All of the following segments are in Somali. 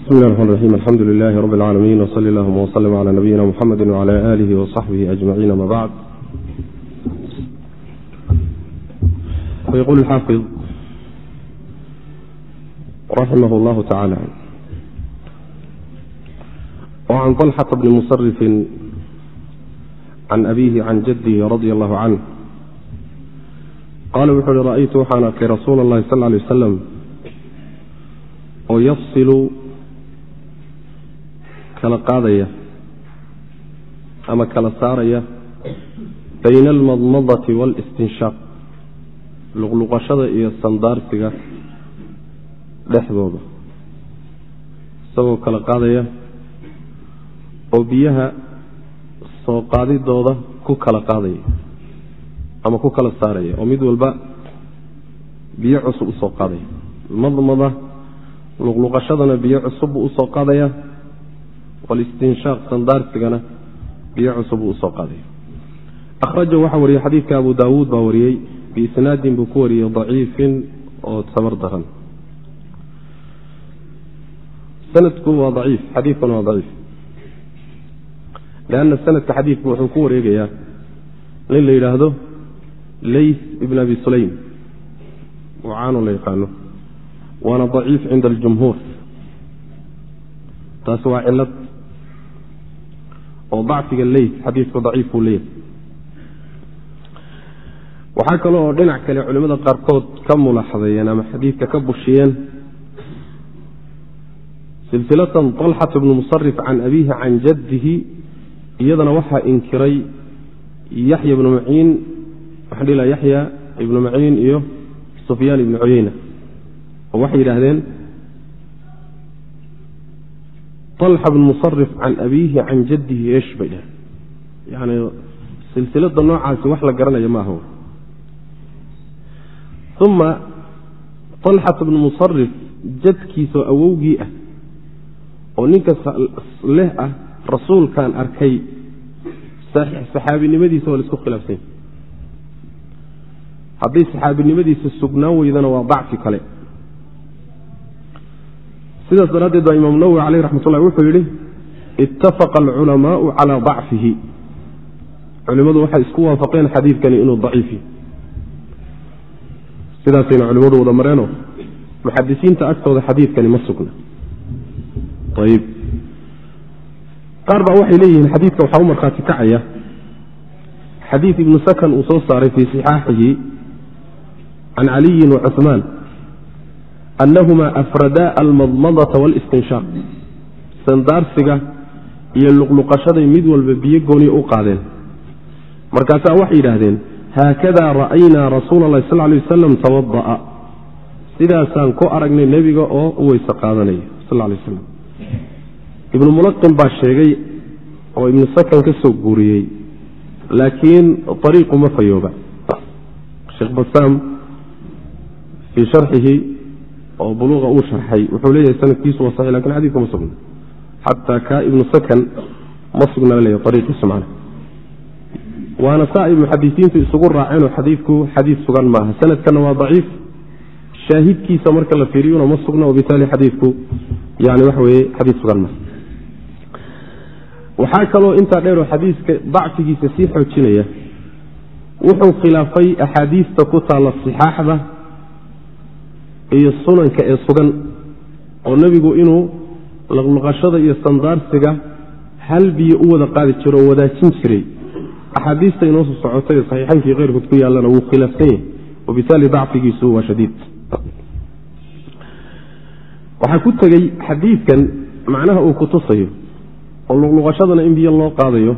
bismi llahi raxmaan raxiim alxamdu lilaahi rabbi alcaalamiin wsali allahuma wslm cala nabiyina muxamedi wcala aalihi wasaxbihi ajmaciin ama bacd fayaquul xaafid raximah llahu tacaala wacan طalxata bni musarifin can abiihi can jadihi radia allahu canh qaala wuxuu uhi ra'aytu waxaan arkay rasuula اllahi sal ly waslam oo yafsilu kala qaadaya ama kala saaraya bayna almadmadati waalistinshaaq luqluqashada iyo sandaarsiga dhexdooda. Isagoo kala qaadaya oo biyaha soo qaadidooda ku kala qaadaya ama ku kala saaraya oo mid walba biyo cusub u soo qaadaya. Madmada luqluqashadana biyo cusub buu u soo qaadaya walistinshaaq sandaarsigana biyo cusub buu u soo qaadaya akhraja waxaa wariyey xadiidka abu daawuud baa wariyey biisnaadin buu ku wariyey daciifin oo tabar daran. Sanadku waa daciif xadiidkuna waa daciif. Lanna sanadka xadiidku wuxuu ku wareegayaa nin la yidhaahdo lays ibn abi sulaym oo caano la yaqaano waana daciif cinda aljumhuur. Taasi waa cilad oo dacfiga leys xadiidku daciif buu leeyahay waxaa kale dhinac kale culimmada qaarkood ka mulaxadeeyeen ama xadiidka ka bushiyeen. Silsilatan طalxat bnu musarif can abiihi can jaddihi iyadana waxaa inkiray yaxya ibnu maciin waxaan dhihi laha yaxya ibnu maciin iyo sufyaan ibnu cuyeyna oo waxay yidhaahdeen طalxa bnu musarif can abiihi can jaddihi eesh bay dhaheen yani silsilada noocaasi wax la garanaya ma aha uma طalxat bnu musarif jadkiisoo awowgii ah oo ninka leh ah rasuulkaan arkay saxaabinimadiisa waa la isku khilaafsanya hadday saxaabinimadiisa sugnaan weydana waa dacfi kale sidaas daraaddeed baa imaam nawowi caleyh raxmat ullahi wuxuu yidhi ittafaqa alculamaau calaa dacfihi. Culimmadu waxay isku waafaqeen xadiidkani inuu daciifi. Sidaasayna culimmadu wada mareeno muxadisiinta agtooda xadiidkani ma sugna. Ayib. Qaar baa waxay leeyihiin xadiidka waxaa u markhaati kacaya. Xadiid ibnu sakan uu soo saaray fii sixaaxihi can caliyin wa cuhmaan anahuma afradaa almadmadata walistinshaaq sandaarsiga iyo luqluqashaday mid walba biyo gooniya u qaadeen markaasaa waxay yidhaahdeen haakadaa ra'aynaa rasuula allahi sal lay wasalam tawada'a sidaasaan ku aragnay nebiga oo u weyse qaadanaya sal lay waslam ibnu mulaqin baa sheegay oo ibnu sakan ka soo guuriyey laakiin ariiqu ma fayooba sheekh basaam fii sharxihi oo buluuqa uu sharxay wuxuu leeyahay sanadkiisu waa saxi laakiin xadidku ma sugna. Xataa kaa ibnu sakan ma sugna la leeyahy ariiqiisu macna waana saa ay muxadisiintu isugu raaceenoo xadiidku xadiid sugan maaha. Sanadkana waa daciif. Shaahidkiisa marka la fiiriyuna ma sugna wabitaali xadiidku yani waxa weye xadiid sugan maaha. Waxaa kaloo intaa dheeroo xadiiska dacfigiisa sii xoojinaya wuxuu khilaafay axaadiista ku taalla sixaaxda iyo sunanka ee sugan oo nebigu inuu laqluqashada iyo sandaarsiga hal u wada qaadi jiro oo wadaajin jiray. Axaadiista inoo soo socotay ee saxiixaynkii keyrkood ku yaallana wuu khilaafsan yahay wabitaali dacfigiisu waa shadiid. Waxaa ku tegey xadiidkan macnaha uu kutusayo oo luqluqashadana in biyo loo qaadayo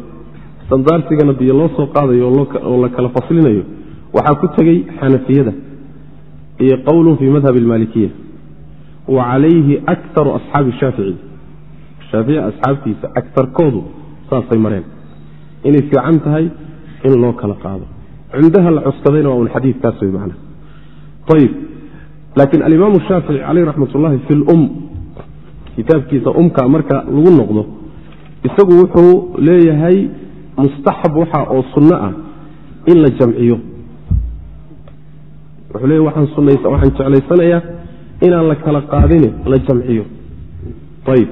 sandaarsigana biyo loo soo qaadayo oo la kala faslinayo waxaa ku tegey xanafiyada iyo qowlun fii madhab almaalikiya wa calayhi akaru asxaabi shaafici. Shaafici asxaabtiisa akarkoodu saasay mareen. Inay fiican tahay in loo kala qaado. Cindaha la cuskadayna waa un xadiidkaas wey macna. Ayib laakiin alimaamu shaafici caleyh raxmat ullahi fi lum kitaabkiisa umka marka lagu noqdo isagu wuxuu leeyahay mustaxab waxa oo sunno ah in la jamciyo wuxuu leeyahy waxaan jeclaysanayaa inaan la kala qaadine la jamciyo. Ayib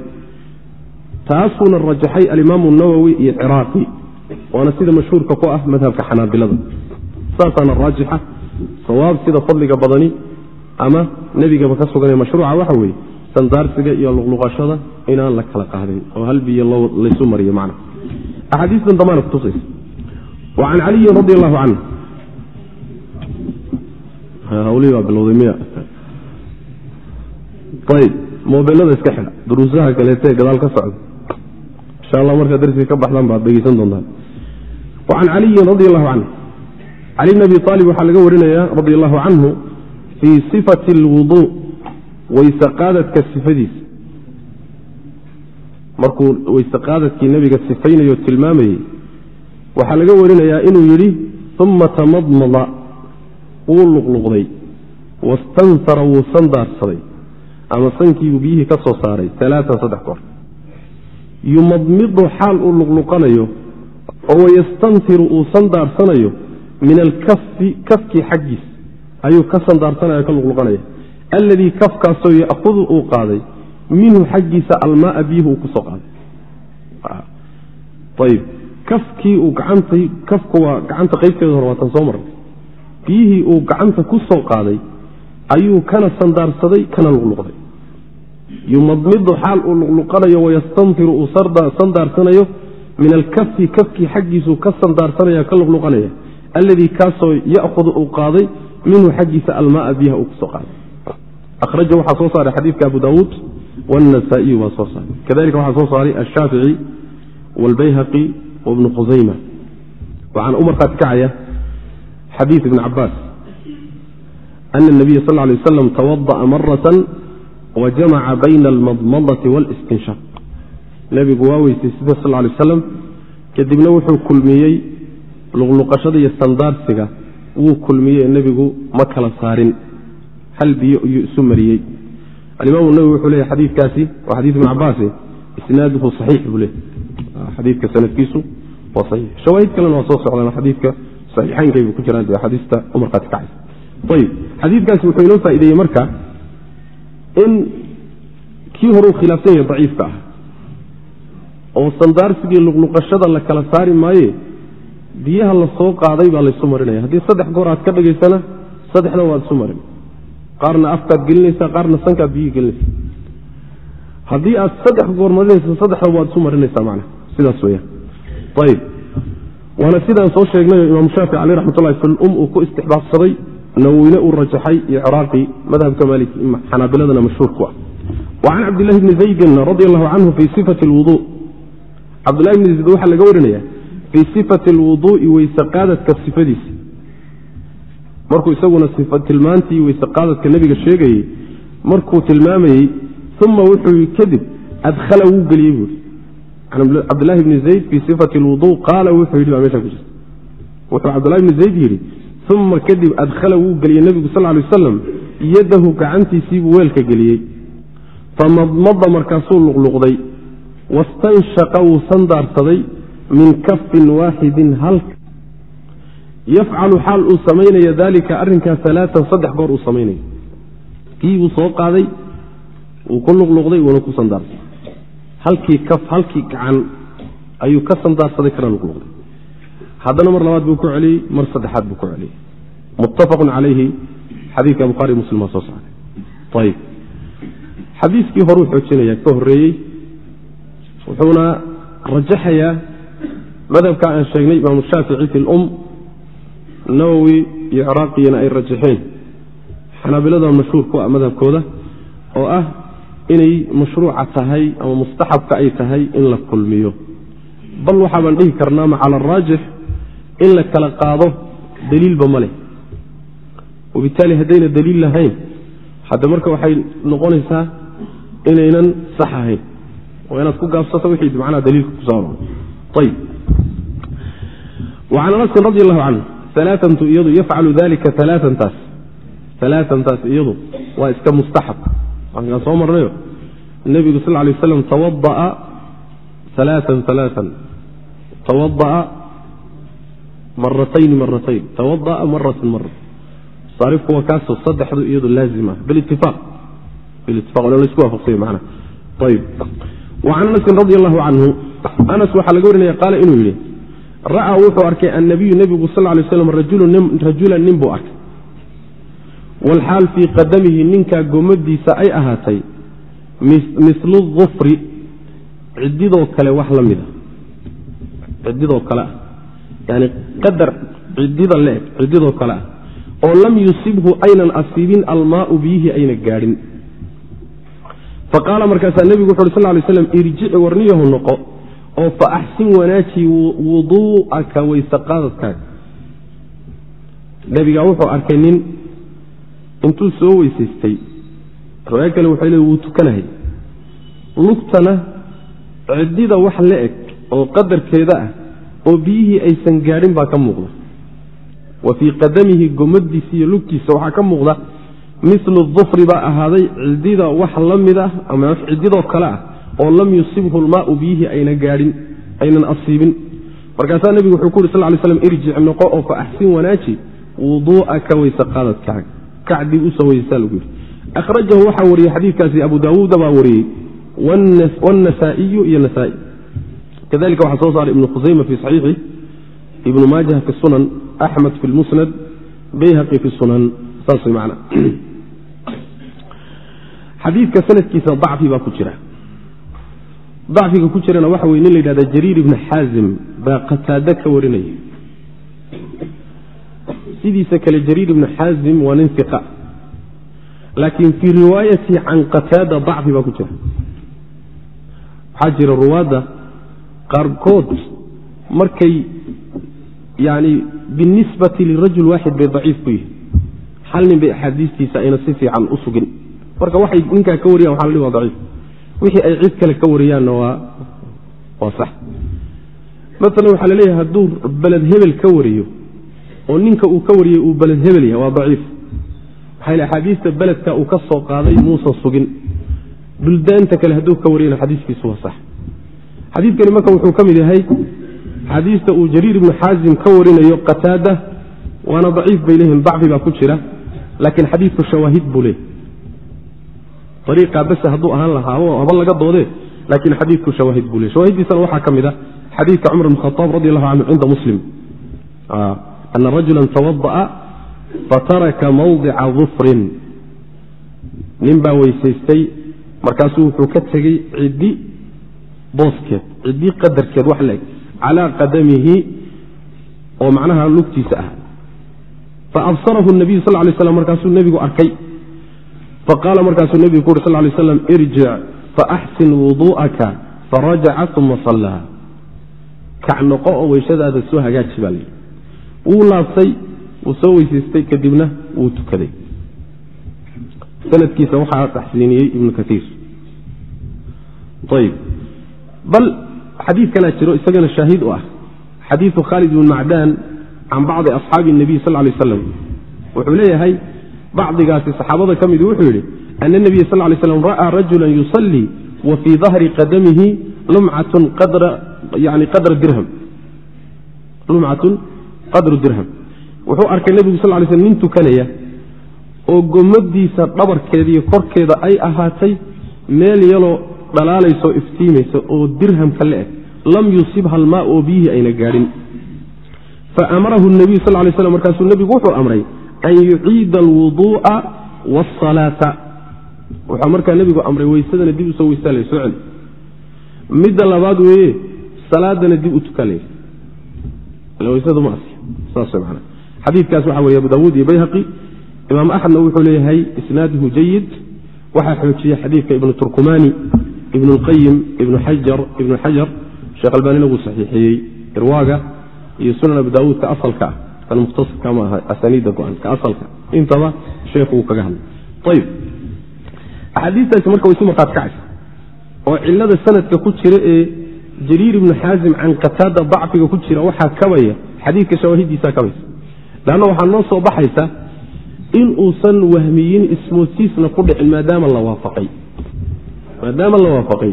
taasuuna rajaxay alimaamu nawowi iyo ciraaqi waana sida mashhuurka ku ah madhabka xanaabilada. Saasaana raajixa sawaab sida fadliga badani ama nebigaba ka suganee mashruuca waxa weeye sandaarsiga iyo luqluqashada inaan la kala qaadin oo hal biyo laysu mariyo macna. Axaadiistan damaana kutusaysa wa can caliyin radi allahu canhu hawlihii baa bilowday miya. Ayb mobilada iska xidha duruusaha kaleetee gadaal ka socda. Insha allah markaa darsiga ka baxdaan baad dhegeysan doontaan. Wa can caliyin radi allahu canhu cali bn abi aalib waxaa laga warinayaa radi allahu canhu fii sifati alwuduu weyseqaadadka sifadiisa. Markuu weyseqaadadkii nebiga sifaynayo tilmaamayey waxaa laga warinayaa inuu yidhi uma tamadmada wuu luqluqday wastansara wuu sandaarsaday ama sankiibuu biyihii ka soo saaray alaaan saddex goor. Yumadmidu xaal uu luqluqanayo oo wayastantiru uu sandaarsanayo min alkafi kafkii xaggiis. Ayuu ka sandaarsanaya ka luqluqanaya. Alladii kafkaasoo ya'hudu uu qaaday minhu xaggiisa almaaa biyuhu uu ku soo qaaday. Ayb kafkii uu gacanta kafku waa gacanta qaybteeda hore waatan soo marnay biyihii uu gacanta ku soo qaaday ayuu kana sandaarsaday kana luqluqday. Yumadmidu xaal uu luqluqanayo wayastanfiru uu sandaarsanayo min alkafi kafkii xaggiisuu ka sandaarsanaya ka luqluqanaya. Alladii kaasoo ya'hudu uu qaaday minhu xaggiisa almaaa biyaha uu ku soo qaaday. Akhraja waxaa soo saaray xadiidka abu daawuud wاnasaa'iyu baa soo saaray. Kadalika waxaa soo saaray ashaafici wاlbayhaqi wabnu khusayma waxaan u markhaati kacaya xadiid ibn cabaas ana الnabiya sal lay waslam tawada'a maratan wajamaca bayna almadmadati wاlstinshaq nebigu waa weysay sida sal lay waslam kadibna wuxuu kulmiyey luqluqashada iyo sandaarsiga wuu kulmiyey nebigu ma kala saarin hal biyo iyuu isu mariyey alimaam nawowi wuxuu leeyahy xadiidkaasi waa xadiid ibn cabaase isnaaduhu saxiix buu leeyay xadiidka sanadkiisu waa saxiix shawaahid kalena waa soo socdaan saxiixaynkaybu ku jiraan axaadiista u markhaati kacaysa ayib xadiidkaasi wuxuu inoo faa'ideeyey marka in kii horeu khilaafsan yahay daciifka ah oo sandaarsigii luqluqashada la kala saari maaye biyaha la soo qaaday baa laysu marinaya. Haddii saddex goor aad ka dhigaysana saddexda waad isu marin. Qaarna afkaad gelinaysaa qaarna sankaad biyihii gelinaysa haddii aad saddex goor marinaysa saddexda waad isu marinaysaa macna sidaas weyaan ayib waana sidaan soo sheegnayo imaam shaafici caleyh raxmatullahi fi lum uu ku istixbaabsaday nawowine uu rajaxay iyo ciraaqi madhabka xanaabiladana mashhuur ku ah. Wa can cabdillahi bni zaydin radi allahu canhu fii sifati lwuduu cabdillahi bni zayd waxaa laga warinaya fii sifati alwuduu'i weyseqaadadka sifadiisa. Markuu isaguna tilmaantii weyseqaadadka nebiga sheegayey markuu tilmaamayey uma wuxuu kadib adhala wuu geliyey buui can cabdillahi bni zayd fii sifati lwuduu qaala wuxuu yidhi baa meesha ku jirta. Wuxuu cabdillahi bni zayd yidhi uma kadib adhala wuu geliyey nebigu sal lay wasalam yadahu gacantiisiibuu weelka geliyey. Famadmada markaasuu luqluqday wastanshaqa wuu sandaarsaday min kafin waaxidin hal yafcalu xaal uu samaynayo dalika arrinkaa alaaan saddex goor uu samaynayo kii buu soo qaaday wuu ku luqluqday wuuna ku sandaarsaday halkii kaf halkii gacan ayuu ka sandaarsaday kana luqluqday haddana mar labaad buu ku celiyey mar saddexaad buu ku celiyey. Muttafaqun calayhi xadiidka bukhaari muslim waa soo saaray ayib xadiiskii horuu xoojinaya ka horreeyey wuxuuna rajaxayaa madhabka aan sheegnay imaamu shaafici fi lum nawowi iyo ciraaqiyana ay rajaxeen. Xanaabilada mashhuur ku ah madhabkooda oo ah inay mashruuca tahay ama mustaxabka ay tahay in la kulmiyo. Bal waxaabaan dhihi karnaama cala araajix in la kala qaado daliilba ma leh. Wabitaali haddayna daliil lahayn hadda marka waxay noqonaysaa inaynan sax ahayn. Oo inaad ku gaabsato wixii macnaha daliilka ku soo ayib wacan anasin radi allahu canhu alaaantu iyadu yafcalu dalika alaaantaas alaaantaas iyadu waa iska mustaxab waankaan soo marnayo nebigu sal lay waslam tawadaa alaaan alaaan tawadaa maratayni maratayn tawadaa maratan mara saarifku waa kaasoo saddexdu iyadu laazim ah bilitifaaq wacan anasin radi allahu canhu anas waxaa laga warinaya qaala inuu yidhi ra'aa wuxuu arkay annabiyu nebigu sal lay slam rajulan nin buu arkay walxaal fii qadamihi ninkaa gomadiisa ay ahaatay mislu dufri cididoo kale wax la mida cididoo kale ah yani qadar cidida leeg cididoo kale ah oo lam yusibhu aynan asiibin almaau biyihii ayna gaadhin faqaala markaasaa nebigu wuxu uhi sal lay slam irjici warniyahu noqo oo fa axsin wanaaji wuduu'aka weyseqaadadkaaga nebigaa wuxuu arkay nin intuu soo weysaystay. Riwaayo kale waxay leey wuu tukanahay. Lugtana cidida wax la eg oo qadarkeeda ah oo biyihii aysan gaadhin baa ka muuqda. Wa fii qadamihi gomadiisa iyo lugtiisa waxaa ka muuqda milu dufri baa ahaaday cidida wax la mid ah ama cididoo kale ah oo lam yusibhu lmaau biyihii ayna gaadhin aynan asiibin markaasaa nebigu wuxuu ku yuri sal ly slam irjic noqo oo fa axsin wanaaji wuduu'aka weyse qaadadkaaga kacdib u soo weysaa lagu yidhi. Akhrajahu waxaa wariyey xadiidkaasi abu daawuuda baa wariyey. Wاnasaa'iyu iyo nasaa-i. Kadalika waxaa soo saaray ibnu khusayma fi saxiixi ibnu maajah fi sunan axmed fi lmusnad bayhaqi fi sunan. Saas way xadiidka sanadkiisa dacfi baa ku jira. Dacfiga ku jirana waxa weye nin la yidhahda jariir ibni xaazim baa qataade ka warinaya sidiisa kale jariir ibni xaazim waa nin iqa laakiin fii riwaayati can qataada dacfi baa ku jira. Waxaa jira ruwaadda qaarkood markay yani binisbati lirajul waaxid bay daciif ku yihiin hal nin bay axaadiistiisa ayna si fiican u sugin. Marka waxay ninkaa ka wariyan waxa la waa daciif. Wixii ay cid kale ka wariyaanna waa waa sax. Maalan waxaa la leeyahay hadduu beled hebel ka wariyo oo ninka uu ka wariyey uu beled hebel yahay waa daciif. Maxaa yl axaadiista beledka uu ka soo qaaday muusan sugin. Buldaanta kale hadduu ka wariyana xadiiskiisu waa sax. Xadiidkani marka wuxuu ka mid yahay xadiista uu jariir ibnu xaazim ka warinayo qataada waana daciif bay leeyihiin dacfi baa ku jira laakiin xadiidku shawaahid buu leeyahy ariiqaa base hadduu ahaan lahaa haba laga doodee laakiin xadiidku shawaahid buu leey shawaahidiisana waxaa ka mid a xadiidka cumar bn khaaab radi allahu canhu cinda muslim ana rajula tawada'a fataraka mawdica dufrin nin baa weysaystay. markaasuu wuxuu ka tegey ciddi booskeed ciddi qadarkeed wax laeg calaa qadamihi oo macnaha lugtiisa ah. faabsarahu nabiyu sal lay slam markaasuu nebigu arkay. faqaala markaasuu nebigu ku uri sal lay slam irjic faaxsin wuduu'aka farajaca uma sallaa kac noqo oo weyshadaada soo hagaaji baa layidhi wuu laabtay wuu soo weysaystay kadibna wuu tukaday. Sanadkiisa waxaa taxsiiniyey ibnu kaiir ayb bal xadiidkanaa jiro isagana shaahid u ah. Xadiidu khaalid bn macdaan can bacdi asxaabi nabiy sal lay slam wuxuu leeyahay bacdigaasi saxaabada ka midi wuxuu yidhi ana nabiya sal lay slam ra'aa rajulan yusallii wa fii dahri qadamihi lumcatun qadra dirham qadru dirham. Wuxuu arkay nebigu sal lay slm nin tukanaya oo gomadiisa dhabarkeediiyo korkeeda ay ahaatay meel yaloo dhalaalayso iftiimaysa oo dirhamka le eg lam yusibha almaa oo biyihii ayna gaadhin. Faamarahu nabiyu sal lay slam markaasuu nebigu wuxuu amray an yuciida alwuduu'a waasalaata wuxuu markaa nebigu amray weysadana dib u soo weysaalay soo celi midda labaad weeye salaadana dib u tukanlay weysadu ma xadiidkaas waxa weye abu daawuud iyo bayhaqi imaam axmedna wuxuu leeyahay isnaaduhu jayid waxaa xoojiya xadiidka ibnu turkumani ibnu lqayim ibnu xajar ibnu xajar sheekh albaanina wuu saxiixiyey irwaaga iyo sunan abu daawuudka asalka ah. Kan mukhtasarka ma aha go-an ka asalka. Intaba sheekhu wuu kaga hadlay. Ayib axaadiistaasi marka way isu markhaat kacaysa oo cilada sanadka ku jira ee jariir ibnu xaazim can qataada dacfiga ku jira waxaa kabaya xadiidka shawaahidiisaa kabaysa leanna waxaa noo soo baxaysa in uusan wahmiyin ismoodsiisna ku dhicin maadaama la waafaqay. Maadaama la waafaqay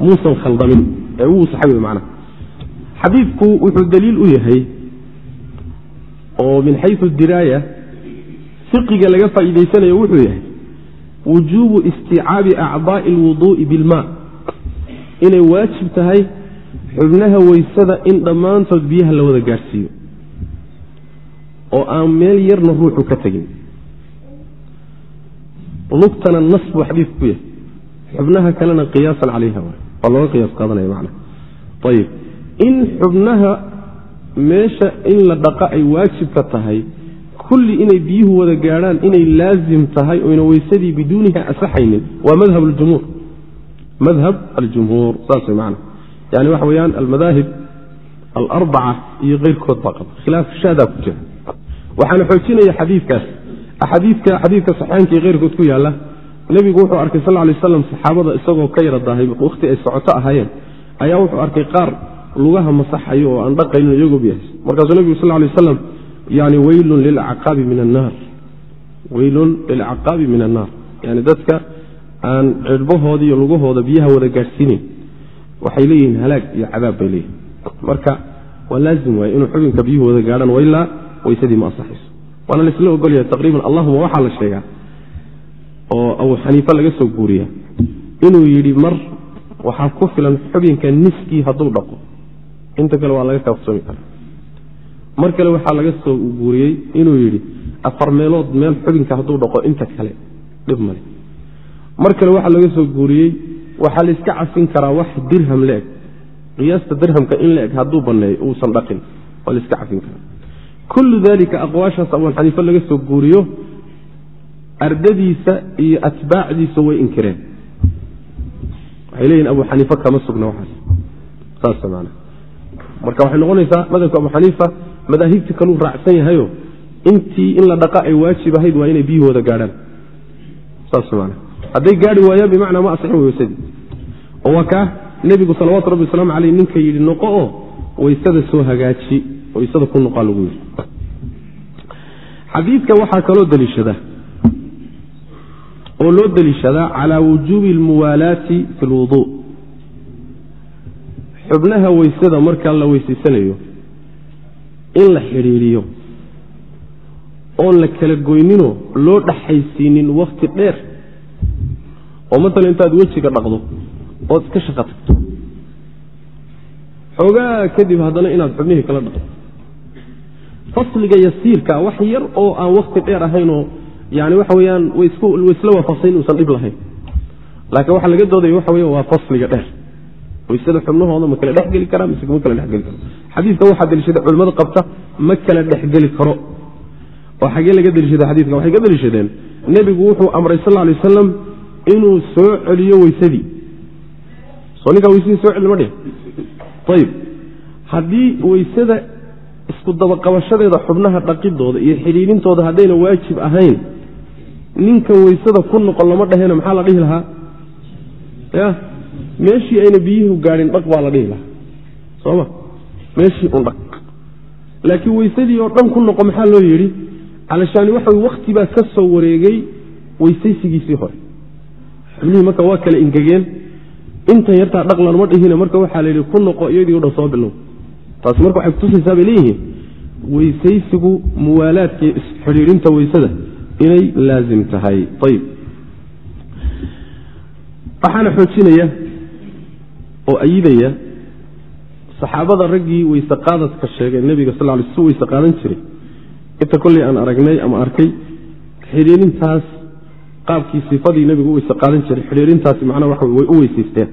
muusan khaldamin ee wuu saxay macnaha xadiidku wuxuu daliil u yahay oo min xayu diraaya fiqiga laga faa'iidaysanayo wuxuu yahay wujuubu isticaabi acdaa'i alwuduu'i bilma inay waajib tahay xubnaha weysada in dhammaantood biyaha la wada gaadhsiiyo oo aan meel yarna ruuxu ka tegin. Lugtana nas buu xadiidku ku yahay. Xubnaha kalena qiyaasan calayha waa looga qiyaas qaadanaya macna. Ayib in xubnaha meesha in la dhaqa ay waajibka tahay kulli inay biyuhu wada gaadhaan inay laazim tahay oyna weysadii biduuniha asaxaynin waa madhab aljumhuur. Madhab aljumhuur saas macna yani waxa weeyaan almadaahib alarbaca iyo keyrkood baa qaba. Khilaaf shaadaa ku jira. Waxaana xoojinaya xadiidkaas. Axaadiidka xadiidka saxeenka iyo keyrkood ku yaalla nebigu wuxuu arkay sal lay slam saxaabada isagoo ka yara daahay wakhti ay socoto ahaayeen ayaa wuxuu arkay qaar lugaha masaxayo oo aan dhaqaynin iyagoo biyahays. Markaasuu nebigu sal lay aslam yani weylun lilcaqaabi min annaar weylun lilcaqaabi min annaar yani dadka aan cirhbahooda iyo lugahooda biyaha wada gaadhsiinin waxay leeyihiin halaag iyo cadaab bay leeyihiin marka waa laazim waay inuu xubinka biyuhu wada gaadhaan wailaa weysadii ma asaxayso waana laisla ogolyahay taqriiban allahuma waxaa la sheegaa oo abu xaniife laga soo guuriya inuu yidhi mar waxaa ku filan xubinka niskii hadduu dhaqo. Inta kale waa laga kaaftoomi karaa. Mar kale waxaa laga soo guuriyey inuu yidhi afar meelood meel xubinka hadduu dhaqo inta kale dhib male mar kale waxaa laga soo guuriyey waxaa layska cafin karaa wax dirham la-eg qiyaasta dirhamka in la-eg hadduu banneeyo uusan dhaqin waa layska cafin karaa. Kullu dalika aqwaashaas abu xaniife laga soo guuriyo ardadiisa iyo atbaacdiisa way inkireen. Waxay leeyihiin abu xaniife kama sugna waxaas. Saas man marka waxay noqonaysaa madhabka abu xaniifa madaahibta kaluu raacsan yahayo intii in la dhaqa ay waajib ahayd waa inay biyuhooda gaadhaan. Saas man hadday gaari waayaan bimacnaa ma asixin weysadii oo waa kaa nebigu salawaatu rabbi wasalaamu caleyh ninka yidhi noqo oo weysada soo hagaaji weysada ku noqaa lagu yidhi. Xadiidka waxaa kaloo deliishada oo loo deliishadaa calaa wujuubi almuwaalaati fi lwuduu xubnaha weysada markaa la weysaysanayo in la xidhiidhiyo oon la kala goyninoo loo dhaxaysiinin wakhti dheer oo maalan intaad wejiga dhaqdo ood iska shaqo tagto xoogaa kadib haddana inaad xubnihii kala dhaqdo. Fasliga yasiirka wax yar oo aan wakhti dheer ahaynoo yani waxa weyaan waisla waafaqsan inuusan dhib lahayn. Laakiin waxaa laga doodaya waxa weya waa fasliga dheer. Waysada xubnahooda ma kala dhexgeli karaa mise ma kala dhexgeli karo xadiidka waxaa deliishada culimmada qabta ma kala dhexgeli karo. Oo xagee laga deliishada xadiidka waxay ka deliishadeen nebigu wuxuu amray sal alay wasalam inuu soo celiyo weysadii soo ninkaa weysadii soo celi ma dhihin ayib haddii weysada isku dabaqabashadeeda xubnaha dhaqidooda iyo xidhiidintooda haddayna waajib ahayn ninkan weysada ku noqon lama dhahena maxaa la dhihi lahaa? Ya meeshii ayna biyuhu gaadhin dhaq baa la dhihi lahaa. Sooma meeshii un dhaq. Laakiin weysadii oo dhan ku noqo maxaa loo yidhi? Calashaani waxa wakti baa ka soo wareegay weysaysigiisii hore xubnihii marka waa kala ingegeen intan yartaa dhaq lanama dhihina marka waxaa la yidhi ku noqo iyadii o dhan soo bilow. Taasi marka waxay kutusaysaa bay leeyihiin. Weysaysigu muwaalaadka isxidhiidhinta weysada inay laazim tahay. Ayib waxaana xoojinaya oo ayidaya saxaabada raggii weyse qaadadka sheegay nebiga sal lay su weyse qaadan jiray. Inta kolley aan aragnay ama arkay xidhiirintaas qaabkii sifadii nebigu u weyse qaadan jiray xidhiirintaasi macnaha waxa way u weysaysteen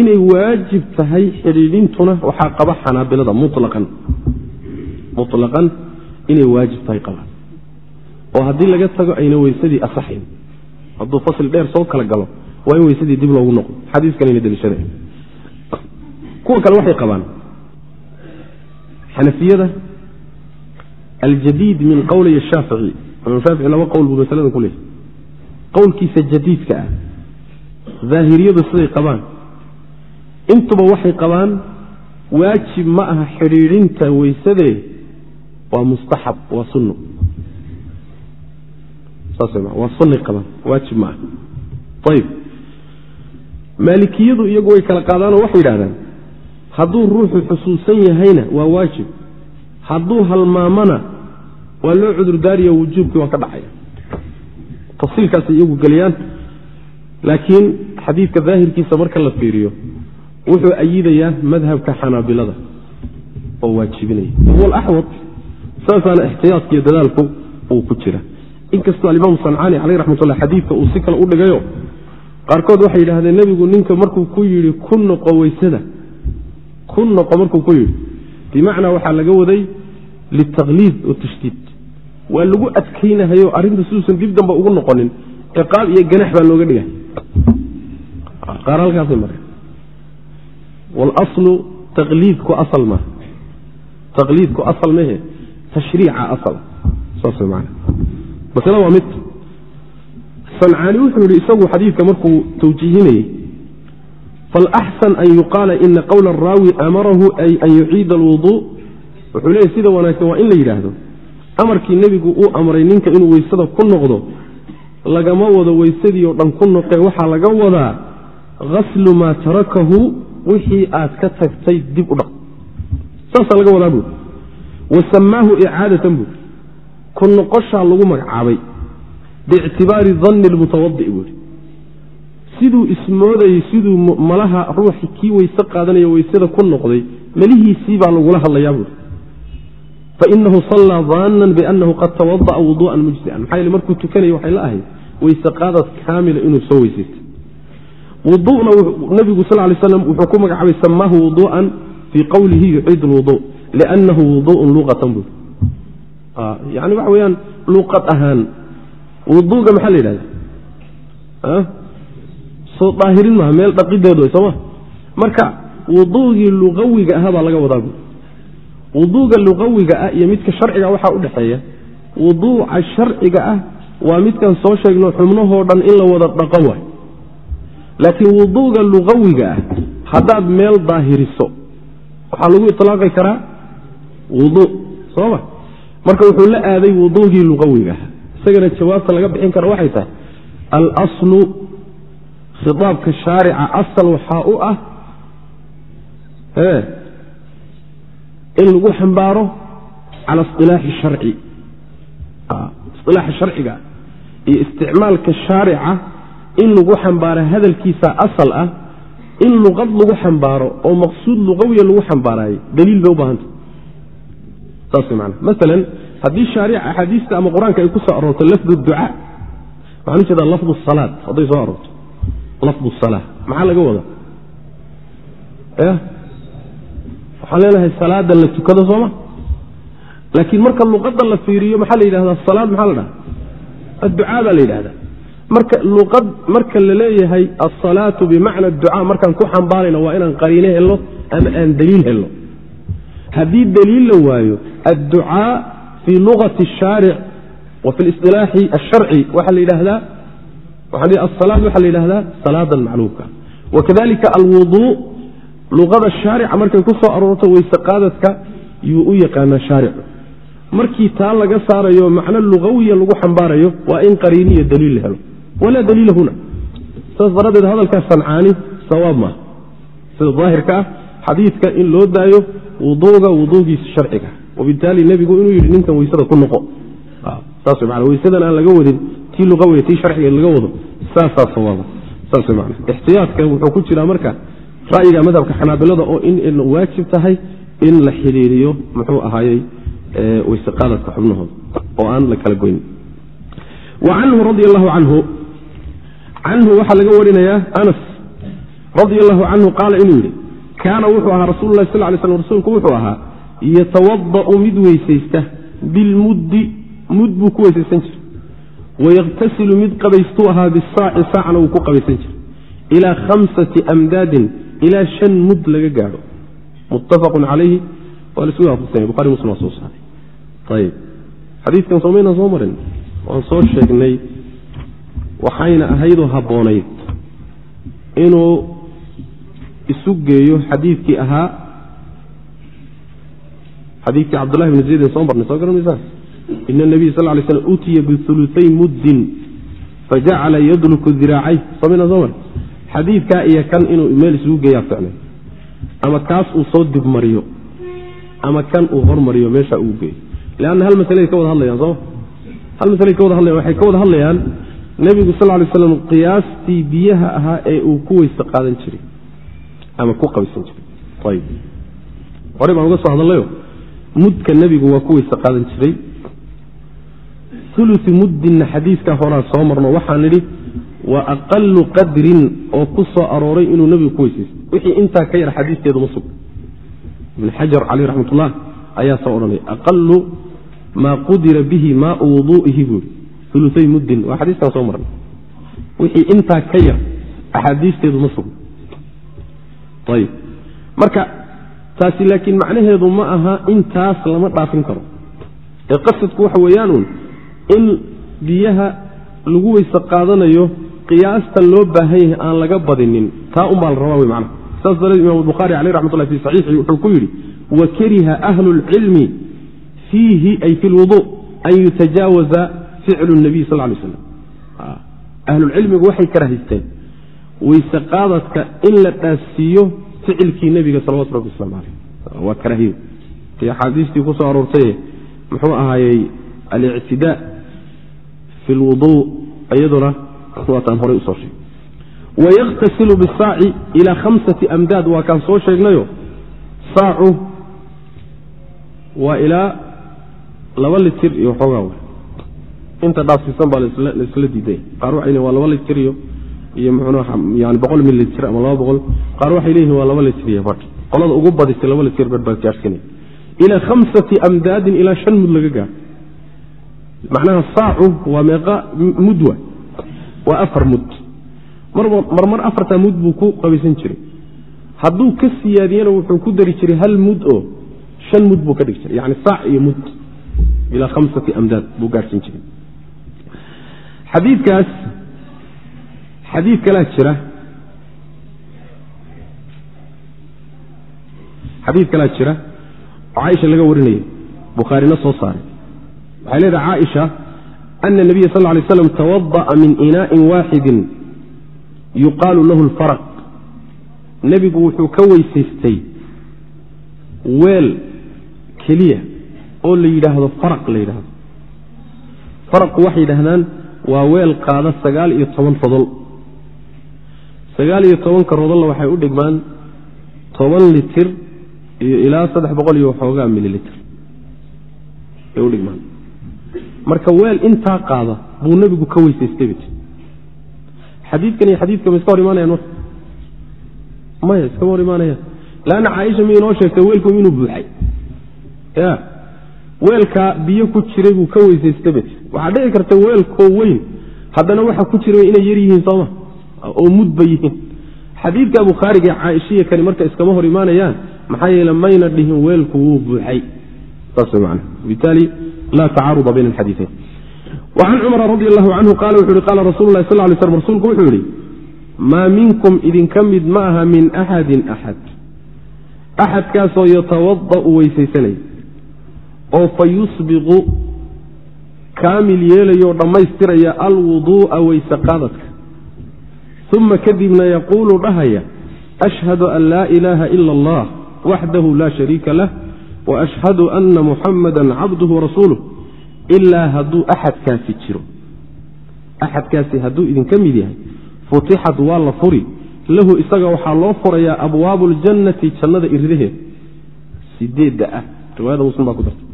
inay waajib tahay xidhiidhintuna waxaa qaba xanaabilada mulaqan mutlaqan inay waajib tahay qabaan. Oo haddii laga tago ayna weysadii asaxayn. Hadduu fasl dheer soo kala galo waa in weysadii dib loogu noqdo. Xadiiskanayna daliishada kuwa kale waxay qabaan. Xanafiyada aljadiid min qowliy shaafici. Imaam shaafici qowl buu masalada ku leeyahy qowlkiisa jadiidka ah daahiriyadu siday qabaan. Intuba waxay qabaan waajib ma aha xidhiidhinta weysadee waa mustaxab waa sunno. Waa sunnay qabaan waajib ma aha. Ayib maalikiyadu iyagu way kala qaadaanoo waxay yidhahdaan hadduu ruuxu xusuusan yahayna waa waajib. Hadduu halmaamana waa loo cudurdaariyo wujuubkii waa ka dhacaya tafsiilkaasay iyagu geliyaan laakiin xadiidka daahirkiisa marka la fiiriyo wuxuu ayidayaa madhabka xanaabilada oo waajibinaya. Huwa saasaana ixtiyaadka iyo dadaalku uu ku jira. Inkastoo alimaamu sancaani caleyh raxmatullah xadiidka uu si kale u dhigayo qaarkood waxay yidhahdeen nebigu ninka markuu ku yidhi ku noqo weysada ku noqo markuu ku yidhi. Bimacnaa waxaa laga waday litaqliid oo tashdiid waa lagu adkaynahayo arrinta siduusan dib damba ugu noqonin. Ciqaab iyo ganax baa looga dhigay qaar halkaasay mareen walaslu taqliidku asal maaha taqliidku asal mehe tashriica asal. Saas man masale waa mid. Sancaani wuxuu yidhi isagu xadiidka markuu tawjiihinayey falaxsan an yuqaala ina qowla araawi amarahu ay an yuciida alwuduu wuxuu leeyahy sida wanaagsan waa in la yidhaahdo amarkii nebigu uu amray ninka inuu weysada ku noqdo lagama wado weysadii oo dhan ku noqee. Waxaa laga wadaa haslu maa tarakahu wixii aad ka tagtay dib u dhaq. Saasaa laga wadaa buuri wa samaahu icaadatan buuri ku noqoshaa lagu magacaabay. Biictibaari danni lmutawadi buuri siduu ismoodayey siduu malaha ruuxi kii weyse qaadanaya weysada ku noqday malihiisii baa lagula hadlayaa buuri fainahu sallaa daanan bianahu qad tawada'a wuduu'an mujzi'an maxaa yeele markuu tukanaya waxay la ahayd weyse kaamila inuu soo weysaystay wudu'na nabigu sal lay slam wuxuu ku magacaabay samaahu wuduu'an fii qowlihi yuciid lwuduu liannahu wuduu'un luqatan buuri yani waxa weeyaan luqad ahaan wuduuga maxaa la yidhahda soo daahirin maaha meel dhaqideed way sooma marka wuduugii luqawiga aha baa laga wadaa buuri wuduuga luqawiga ah iyo midka sharciga waxaa udhexeeya wuduuca sharciga ah waa midkan soo sheegno xubnahoo dhan in la wada dhaqo waay. Laakiin wuduuga luqawiga ah haddaad meel daahiriso waxaa lagu itlaaqi karaa wuduu sooma marka wuxuu la aaday wuduugii luqawiga ah. Isagana jawaabta laga bixin kara waxay tahay alaslu khitaabka shaarica asal waxaa u ah in lagu xambaaro cala isilaaxi sharci. Isilaaxa sharciga iyo isticmaalka shaarica in lagu xambaaro hadalkiisa asal ah in luqad lagu xambaaro oo maqsuud luqawiya lagu xambaaraayo. Daliil bay u baahanta saas man maalan haddii shaarica axaadiista ama qur'aanka ay ku soo aroorto lafdu ducaa waxaan u lafdu salaad. Hadday soo aroorto. Lafdu salaa maxaa laga wadaa ya waxaan leenahay salaada la tukado sooma? Laakiin marka luqadda la fiiriyo maxaa la yidhahdaa salaad maxaa la dhaha adducaa baa la yidhahdaa. Marka luqad marka la leeyahay bimacna ducaa markaan ku xambaarayna waa inaan qariine helno ama aan daliil helno. Haddii daliil la waayo adducaa fii luqati shaaric wa fi lisilaaxi asharci waxaa la yidhahdaa asalaad waxaa la yidhahdaa salaadan macluumka wakadalika alwuduu luqada shaarica markay ku soo aroorto weyse qaadadka yuu u yaqaanaa shaaricu markii taa laga saarayo macno luqawiya lagu xambaarayo waa in qariiniyo daliil la helo. Walaa daliila saas daraaddeed hadalkaa sancaani sawaab maaha. Sida daahirka ah xadiidka in loo daayo wuduuga wuduugiisa sharciga. Wabitaali nebigu inuu yidhi ninkan weysada ku noqo. Saas man weysadan aan laga wadin tii luqawiya tii sharciga laga wado saasaa sawaaba saas man ixtiyaadka wuxuu ku jiraa marka ra'yiga madhabka xanaabilada oo in waajib tahay in la xidhiiriyo muxuu ahaayey weyseqaadadka xubnahooda oo aan la kala goyn. Wa canhu radi allahu canhu canhu waxaa laga warinayaa anas radi allahu canhu qaala inuu yidhi kaana wuxuu ahaa rasulu lah sal lay slam rasuulku wuxuu ahaa yatawada'u mid weysaysta bilmuddi mud buu ku weysaysan jiray wayaktasilu mid qabaystuu ahaa bisaaci saacna wuu ku qabaysan jiray ilaa khamsati amdaadin ilaa shan mud laga gaadho. Muttafaqun calayhi waa la isku waafaqsanya buhari muslim waa soo saaray. Ayib. Xadiidkan soomaynaan soo marin? Waan soo sheegnay waxayna ahaydoo habboonayd inuu isu geeyo xadiidkii ahaa. Xadiidkii cabdullahi bni zaydin soo marnay soo garan maysaan? Ina nabiy sal lay slam utiya biulutay muddin fajacala yadluku diraacay soomaynaan soo marin xadiidkaa iyo kan inuu meel isugu geeyaa ficnay ama kaas uu soo dibmariyo. Ama kan uu hormariyo meesha ugu geeyo. Leanna hal masalay ka wada hadlayaan sooma hal masalay ka wada hadlayan waxay ka wada hadlayaan nebigu sal lay slam qiyaastii biyaha ahaa ee uu ku weyse qaadan jiray. Ama ku qabaysan jiray. Ayb horey baan uga soo hadalayo mudka nebigu waa ku weyse qaadan jiray. Ulusi muddinna xadiiskaa horaa soo marno waxaan nidhi waa aqalu qadrin oo ku soo arooray inuu nebigu ku weysaystay wixii intaa ka yar xadiiskeedu ma sug ibn xajar caleyh raxmatullah ayaa soo odhanay aqalu maa qudira bihi maau wuduu'ihi buui ulusay muddin waa xadiiskaan soo marnay. Wixii intaa ka yar axaadiisteedu ma sugna ayib. Marka taasi laakiin macnaheedu ma aha intaas lama dhaafin karo. Ee qasadku waxa weeyaanuun in biyaha lagu weyse qaadanayo qiyaasta loo baahan yahay aan laga badinin. Taa un baa la rabaa wey macnaha saas dareed imam buhaari caleyh raxmat fi saxiixi wuxuu ku yidhi wakariha ahlu lcilmi fiihi ay fi lwudu an yutajaawaza ficlu nabiy sal lay slam ahlulcilmigu waxay karahaysteen weyse qaadadka in la dhaafsiiyo ficilkii nebiga salawatu rabbi waslamu aleyh waa karahiyo axaadiistii ku aroortay muxuu ahaayey alictidaa fi lwudu iyaduna wayaktasilu bisaaci ilaa khamsati amdaad waa kaan soo sheegnayo. Saacu waa ilaa laba litir iyo xoogaa inta dhaafsiisan baa laisla diiday. Qaar waxay lehin waa laba litir iyo iyo mxuuyani boqol mililitir ama laba boqol. Qaar waxay leeyihiin waa laba litir iyo badh qolada ugu badisay laba litir badh baa gaadhsiinaya ilaa khamsati amdaadin ilaa shan mud laga gaaro. Macnaha saacu waa meeqa mud wa waa afar mud. Marmar afartaa mud buu ku qabaysan jiray. Hadduu ka siyaadiyena wuxuu ku dari jiray hal mud oo shan mud buu ka dhigi jiray. Yani saac iyo mud. Ilaa khamsati amdaad buu gaadhsiin jiray. Xadiikaas xadiid kalaa jira. Xadiid kalaa jira. Oo caaisha laga warinaya bukhaarina soo saaray. Waxay leedahay caaisha ana nabiya sal ly slam tawada'a min inaa'in waaxidin yuqaalu lahu lfaraq nebigu wuxuu ka weysaystay weel keliya oo la yidhaahdo faraq la yidhaahdo faraqu waxay yidhaahdaan waa weel qaada sagaal iyo toban rodol sagaal iyo tobanka rodolla waxay u dhigmaan toban litir iyo ilaa saddex boqol iyo waxoogaa mililitr ay u dhigmaan marka weel intaa qaada buu nebigu ka weysaystay bat xadiidkan iyo xadiidka ma iska hor imaanayaan maya iskama hor imaanayaan leanna caaisha mi inoo sheegtay weelku inuu buuxay? Ya. Weelkaa biyo ku jiray buu ka weysaystay bat waxaa dhici karta weelkoo weyn. Haddana waxa ku jira inay yar yihiin sooma? Oo mudba yihiin? Xadiidka bukhaariga caaishiya kani marka iskama hor imaanayaan maxaa yeele mayna dhihin weelku wuu buuxay. Saasbitaali laa tacaaruda bayna alxadiiayn wacan cumara radi allahu canhu qaala wuxu uhi qaala rasulu lahi sal lay slm rasuulku wuxuu yihi maa minkum idinka mid ma aha min axadin axad axadkaasoo yatawada'u weysaysanaya oo fa yusbiqu kaamil yeelaya oo dhammaystiraya alwuduu'a weyse qaadadka uma kadibna yaquulu dhahaya ashhadu an laa ilaaha ila allah waxdahu laa shariika lah waashhadu ana muxamada cabduhu warasuuluh ilaa hadduu axadkaasi jiro axadkaasi hadduu idinka mid yahay futixat waa la furi lahu isaga waxaa loo furayaa abwaabu ljannati jannada iridaheeda sideedda ah riwaayada muslim baa ku darta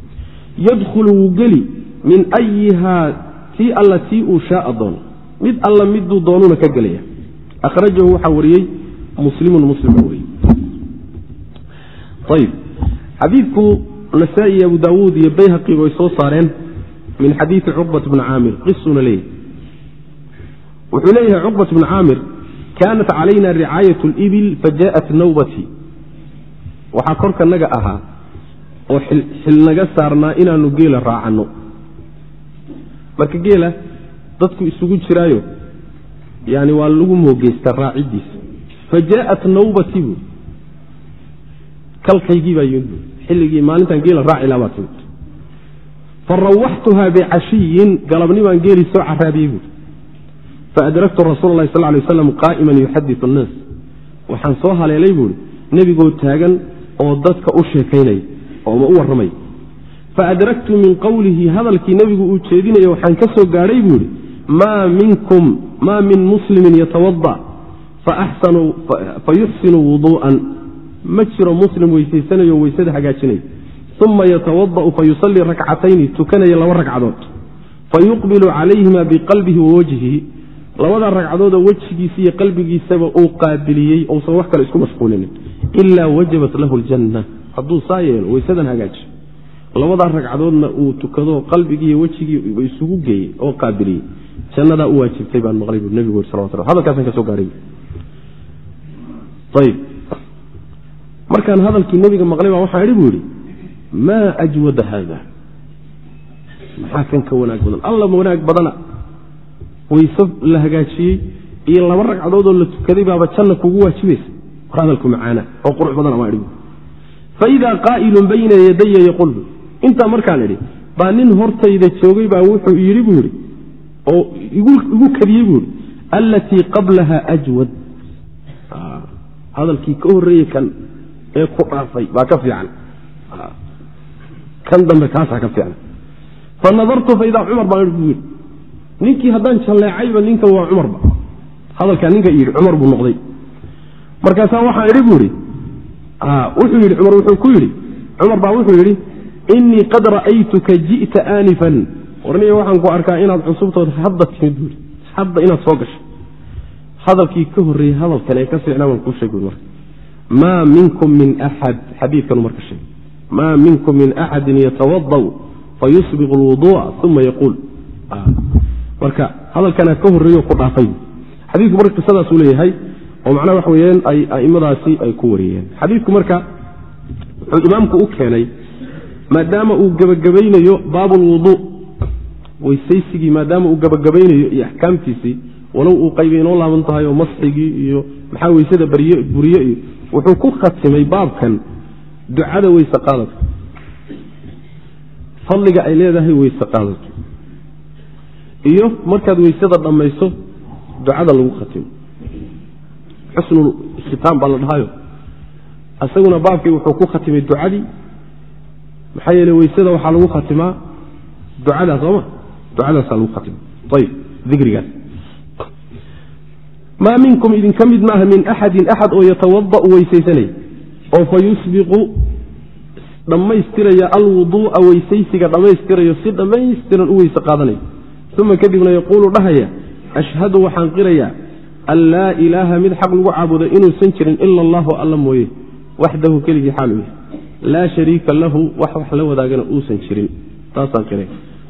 yadkhulu wuu geli min ayihaa tii alla tii uu shaaa doono mid alla miduu doonuna ka gelaya akhrajahu waxaa wariyey muslimun muslim baa wariyey xadiidku nasaa-i iyo abu daawuud iyo bayhaqigu ay soo saareen min xadiidi cuqbat bni caamir qisuna leeyahy wuxuu leeyahay cuqbat bni caamir kaanat calayna ricaayat libil fajaءat nawbati. Waxaa korka naga ahaa oo xilnaga saarnaa inaanu geela raacanno. Marka geela dadku isugu jiraayo yani waa lagu moogeysta raacidiisa. Fa jaءat nawbatii buui kalkaygii baa yimid xilligii maalintan geela raaci laha baa timid. Farawaxtuha bicashiyin galabnibaan geelii soo caraabiyey buui faadraktu rasuula lahi sal lay waslam qaa'iman yuxadiu annaas. Waxaan soo haleelay buui nebigoo taagan oo dadka u sheekaynaya ooma u warramaya faadraktu min qowlihi hadalkii nebigu uu jeedinaya waxaan ka soo gaadhay buuhi maa minkum maa min muslimin yatawada fayuxsinu wuduu'an ma jiro muslim weysaysanayo weysada hagaajinaya uma yatawada'u fayusallii rakcatayni tukanaya laba ragcadood fayuqbilu calayhima biqalbihi wa wajhihi. Labada ragcadoodoo wejigiisa iyo qalbigiisaba uu qaabiliyey uusan wax kale isku mashquulinin ilaa wajabat lahu ljanna hadduu saa yeelo weysadan hagaaji. Labadaa ragcadoodna uu tukado qalbigii iyo wejigii isugu geeyey oo qaabiliyey. Jannadaa u waajibtay baan maqlay bu nebigu yiri salawat hadalkaasaan ka soo gaadhay markaan hadalkii nebiga maqlay baa waxaan idhi buu yidhi maa ajwada haada. Maxaa kan ka wanaag badan? Alla wanaag badana. Wayse la hagaajiyey iyo laba ragcadoodoo la tukaday baaba janna kugu waajibaysa war hadalku macaana oo qurux badan amaa idhi faidaa qaa'ilun bayna yadaya yaqul. Intaa markaan idhi baa nin hortayda joogay baa wuxuu yidhi buu yidhi oo igu kadiyey buu yidhi allatii qablaha ajwad. Hadalkii ka horreeyey kan ee ku dhaafay baa ka fiican. Kan dambe kaasaa ka fiican. Fa nadartu faidaa cumar baan bu yidhi ninkii haddaan jalleecayba ninkan waa cumarba hadalkaa ninka yidhi cumar buu noqday. Markaasaa waxaan idhi buu idhi wuxuu yidhi cumar wuxuu ku yidhi cumar baa wuxuu yidhi innii qad ra'aytuka ji'ta aanifan. Warniga waxaan ku arkaa inaad cusubtood hadda timid buui hadda inaad soo gashay hadalkii ka horreeyey hadalkan ee ka fiicnaa baan kuu sheegi marka maa minkum min axad xadiidkanu marka sheegay. Maa minkum min axadin yatawada'u fayusbiqu lwuduu'a uma yaquul marka hadalkana ka horreeyo ku dhaafay. Xadiidku marka qisadaasuu leeyahay oo macnaha waxa weyaan ay a'immadaasi ay ku wariyeen. Xadiidku marka wuxuu imaamku u keenay maadaama uu gebagabaynayo baabulwuduu weysaysigii maadaama uu gebagabaynayo iyo axkaamtiisii walow uu qaybay inoo laaban tahay oo masxigii iyo maxaa weysada buriye iyo wuxuu ku khatimay baabkan ducada weyse qaadadka fadliga ay leedahay weyse qaadadka iyo markaad weysada dhammayso ducada lagu khatimo xusnul baa la dhahayo isaguna baabkii wuxuu ku khatimay ducadii. Maxaa yeele weysada waxaa lagu khatimaa ducadaa sooma ducadaasaa lagu khatima ayib dikrigaas maa minkum idinka mid maaha min axadin axad oo yatawada'u weysaysanaya oo fa yusbiqu dhammaystiraya alwuduu'a weysaysiga dhammaystirayo si dhammaystiran u weyse qaadanaya uma kadibna yaquulu dhahaya ashhadu waxaan qirayaa an laa ilaaha mid xaq lagu caabudo inuusan jirin ila allahu alla mooye. Waxdahu keligii xaal u yahay. Laa shariika lahu wax wax la wadaagana uusan jirin. Taasaan qiraya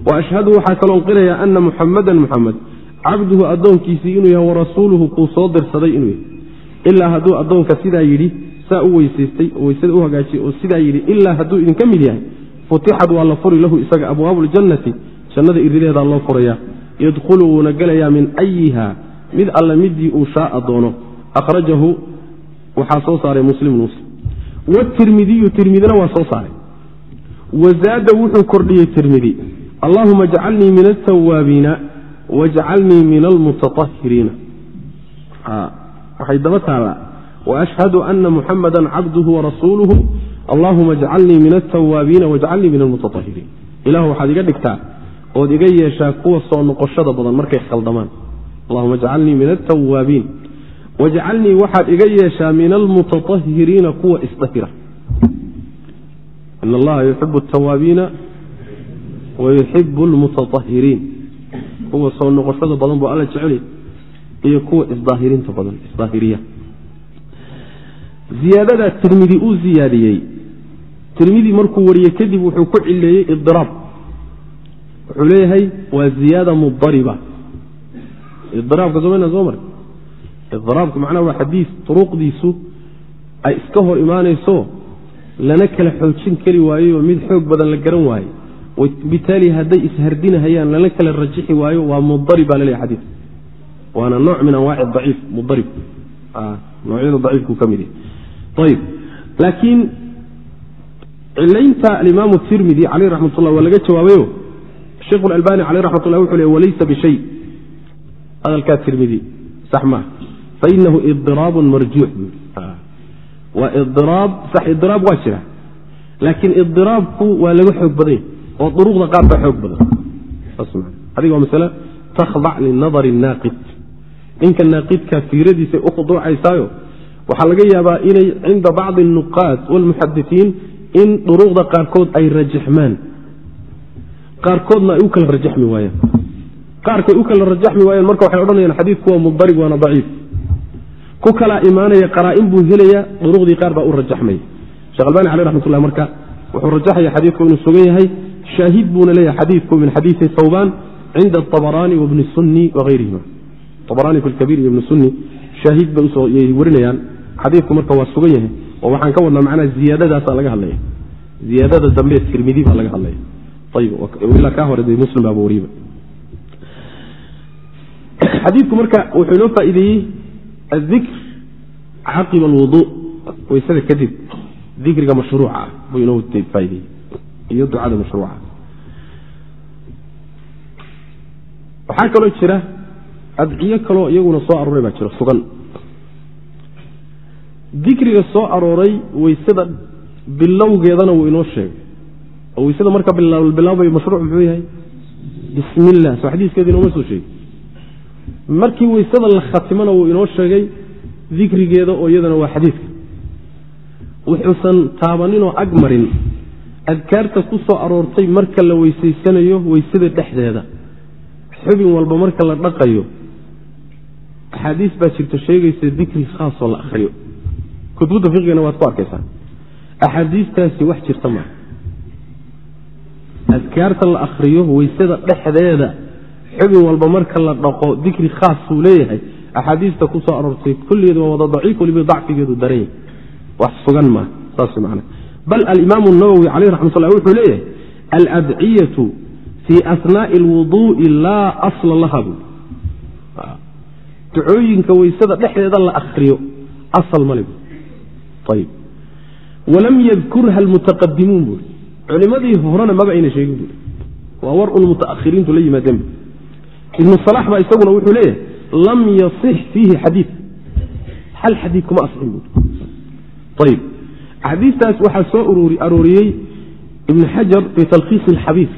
wa ashhadu waxaa kaloon qirayaa ana muxamadan muxamed cabduhu addoonkiisii inuu yahay warasuuluhu kuu soo dirsaday inuu yahay. Ilaa hadduu addoonka sidaa yidhi saa u weysaystay oo weysada u hagaajiyey oo sidaa yidhi ilaa hadduu idinka mid yahay futixad waa la furi lahu isaga abwaabu ljannati jannada irideedaa loo furaya yadkhulu wuuna gelayaa min ayiha mid alle midii uu shaaa doono akhrajahu waxaa soo saaray muslimun muslim. Watirmidiyu tirmidina waa soo saaray. Wazaada wuxuu kordhiyey tirmidi allahuma jcalnii min altawaabiina wajcalnii min almutaahiriina waxay daba taallaa waashhadu ana muxamada cabduhu warasuuluhu allahuma jcalnii min altawaabiina wajcalnii min almutaahiriin ilahu waxaad iga dhigtaa ood iga yeeshaa kuwa soo noqoshada badan markay khaldamaan. Allahuma jcalnii min altawaabiin wajcalnii waxaad iga yeeshaa min almutaahiriina kuwa isdahira in allaha yuxibu altawaabiina wayuxibu lmutaahiriin kuwa soo noqoshada badan buu alla jecely iyo kuwa isdaahiriinta badan isdaahiriya. Ziyaadadaa tirmidi uu ziyaadiyey tirmidi markuu wariyey kadib wuxuu ku cileeyey idiraab wuxuu leeyahay waa ziyaada mudariba. Idiraabka somayna soo mari idiraabka macnaha waa xadiis turuqdiisu ay iska hor imaanayso lana kala xoojin kari waayooo mid xoog badan la garan waaye bitaali hadday ishardinahayaan lana kala rajixi waayo waa mudarib baa laleeyahy xadiis waana nooc min anwaaci daciif mudarib noocyada daciifku ka mid yahay ayib laakiin cilaynta alimaamu tirmidi caleyh raxmat ullah waa laga jawaabayo sheikh albani caleyh raxmat ullah wuxuu le walaysa bishay hadalkaa tirmidi sax maa fainahu idiraabun marjuux waa idiraab sax idiraab waa jira laakiin idiraabku waa laga xoog badanya oo duruqda qaar baa xoog badan. Adiga waa masale takhdac linadari naaqid. Ninka naaqidka fiiradiisay u khuduucaysaayo waxaa laga yaabaa inay cinda bacdi alnuqaad walmuxadisiin in duruuqda qaarkood ay rajaxmaan. Qaarkoodna ay u kala rajaxmi waayaan. Qaarkay u kala rajaxmi waayaan. Marka waxay odhanayaan xadiidku waa mudarib waana daciif. Ku kalaa imaanaya qaraa-in buu helaya duruqdii qaar baa u rajaxmaya. Shekh albani caleh raxmatullah marka wuxuu rajaxaya xadiidku inuu sugan yahay shaahid buuna leeyahay xadiidku min xadiidi thawbaan cinda abaraani wabni sunni wahayrihima abaraani fi iyo ibni sunni shaahid bay u soo warinayaan. Xadiidku marka waa sugan yahay oo waxaan ka wadnaa macnaha ziyaadadaasaa laga hadlaya. Ziyaadada dambe tirmidi baa laga hadlaya. Ayib ilaa kaa hore dee muslim baaba wariba xadiidku marka wuxuu inoo faa'iideeyey adikr caqiba alwudu waysada kadib dikriga mashruuca ah buu inoo faa'ideeyey iyo ducada mashruuca. Waxaa kaloo jira adciyo kaloo iyaguna soo arooray baa jira sugan. Dikriga soo arooray waysada bilowgeedana wuu inoo sheegay. Oo waysada marka bilaabayo mashruuc muxuu yahay? Bismi illah soo inooma soo sheegay. Markii waysada la khatimona wuu inoo sheegay dikrigeeda oo iyadana waa xadiidka. Wuxuusan taabaninoo ag marin adkaarta ku soo aroortay marka la weysaysanayo weysada dhexdeeda. Xubin walba marka la dhaqayo axaadiis baa jirta sheegaysa dikri khaasoo la akhriyo. Kutubta fiqigana waad ku arkaysaa. Axaadiistaasi wax jirta maaha adkaarta la akhriyo weysada dhexdeeda xubin walba marka la dhaqo dikri khaasuu leeyahay axaadiista ku soo aroortay kulligeed waa wada daciif waliba dacfigeedu daran yahay wax sugan maaha saas man bal alimaamu nawowi caleyh raxmatullah wuxuu leeyahay aladciyatu fii asnaai alwuduu'i laa asla laha buu ducooyinka weysada dhexdeeda la akriyo asal male bu ayib walam yadkurha almutaqadimuun buui culimadii horena maba ayna sheegin buui waa war un mutaahiriintu la yimaadeen ibnu salax baa isaguna wuxuu leeyahay lam yasix fiihi xadiid. Hal xadiid kuma asixin buui ayib axaadiistaas waxaa soo arooriyey ibn xajar fii talkhiisi alxabiis.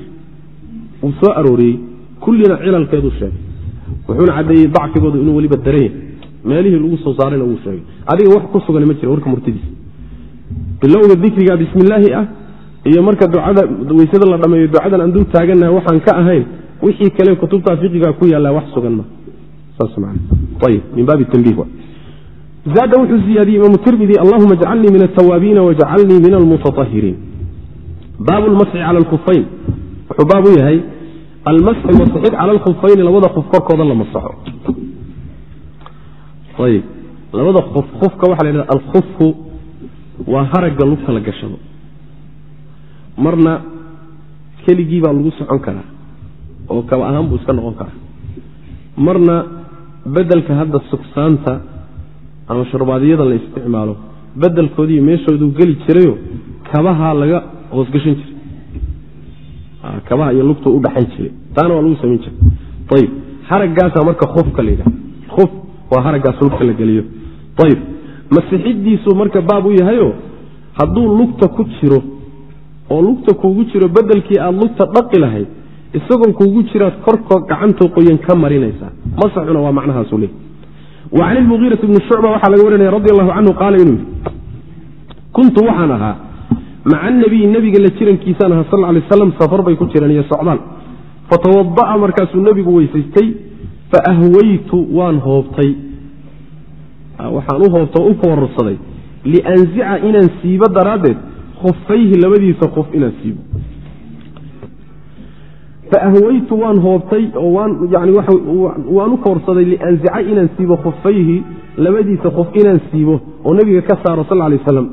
Uu soo arooriyey kullina cilalkeedu sheegay. Wuxuuna caddeeyey dacfigooda inuu weliba daran yahay. Meelihii lagu soo saarayna wuu sheegay. Adiga wax ku sugan ma jira warka murtidiisa bilowga dikriga bismillaahi ah iyo marka ducada weysada la dhameeyo ducadan aan dul waxaan ka ahayn wixii kale kutubta fiqiga ku yaallaa wax sugan ma. Saas man ayib min baabi tanbiih zaada wuxuu ziyaadiyey imaamu tirmidi allahuma jcalnii min altawaabiina wajcalnii min almutaahiriin baabu lmasxi cala alkufayn wuxuu baab u yahay almasxu masixid cala alkhufayni labada kuf korkooda la masaxo ayib labada kuf kufka waxa la yhahda alkufku waa haragga lugta la gashado. marna keligii baa lagu socon karaa oo kaba ahaan buu iska noqon karaa. marna bedelka hadda sugsaanta ama sharbaadiyada la isticmaalo bedelkoodiiyo meeshooduu geli jirayo kabaha laga hoosgashan jiray. Kabaha iyo lugta u dhaxayn jiray. Taana waa lagu samayn jiray. Ayib haraggaasaa marka kufka la yidhaha kuf waa haraggaas lugta la geliyo. Ayib masixidiisu marka baab u yahayo hadduu lugta ku jiro oo lugta kuugu jiro bedelkii aad lugta dhaqi lahayd isagoo kuugu jiraad korkoo gacantoo qoyan ka marinaysaa. Masaxuna waa macnahaasu leey wa can ilmugiirati bni shucba waxaa laga warinaya radi allahu canhu qaala inuu yidhi kuntu waxaan ahaa maca anabiyi nebiga la jirankiisaan ahaa sal lay slam safar bay ku jireen iyo socdaal. Fatawada'a markaasuu nebigu weysaystay faahwaytu waan hoobtay. Waxaan u hoobta u foorarsaday lianzica inaan siibo daraaddeed khufayhi labadiisa qof inaan siibo faahwaytu waan hoobtay oo waan u foorsaday lianzica inaan siibo khufayhi labadiisa qof inaan siibo oo nebiga ka saaro sal lay aslam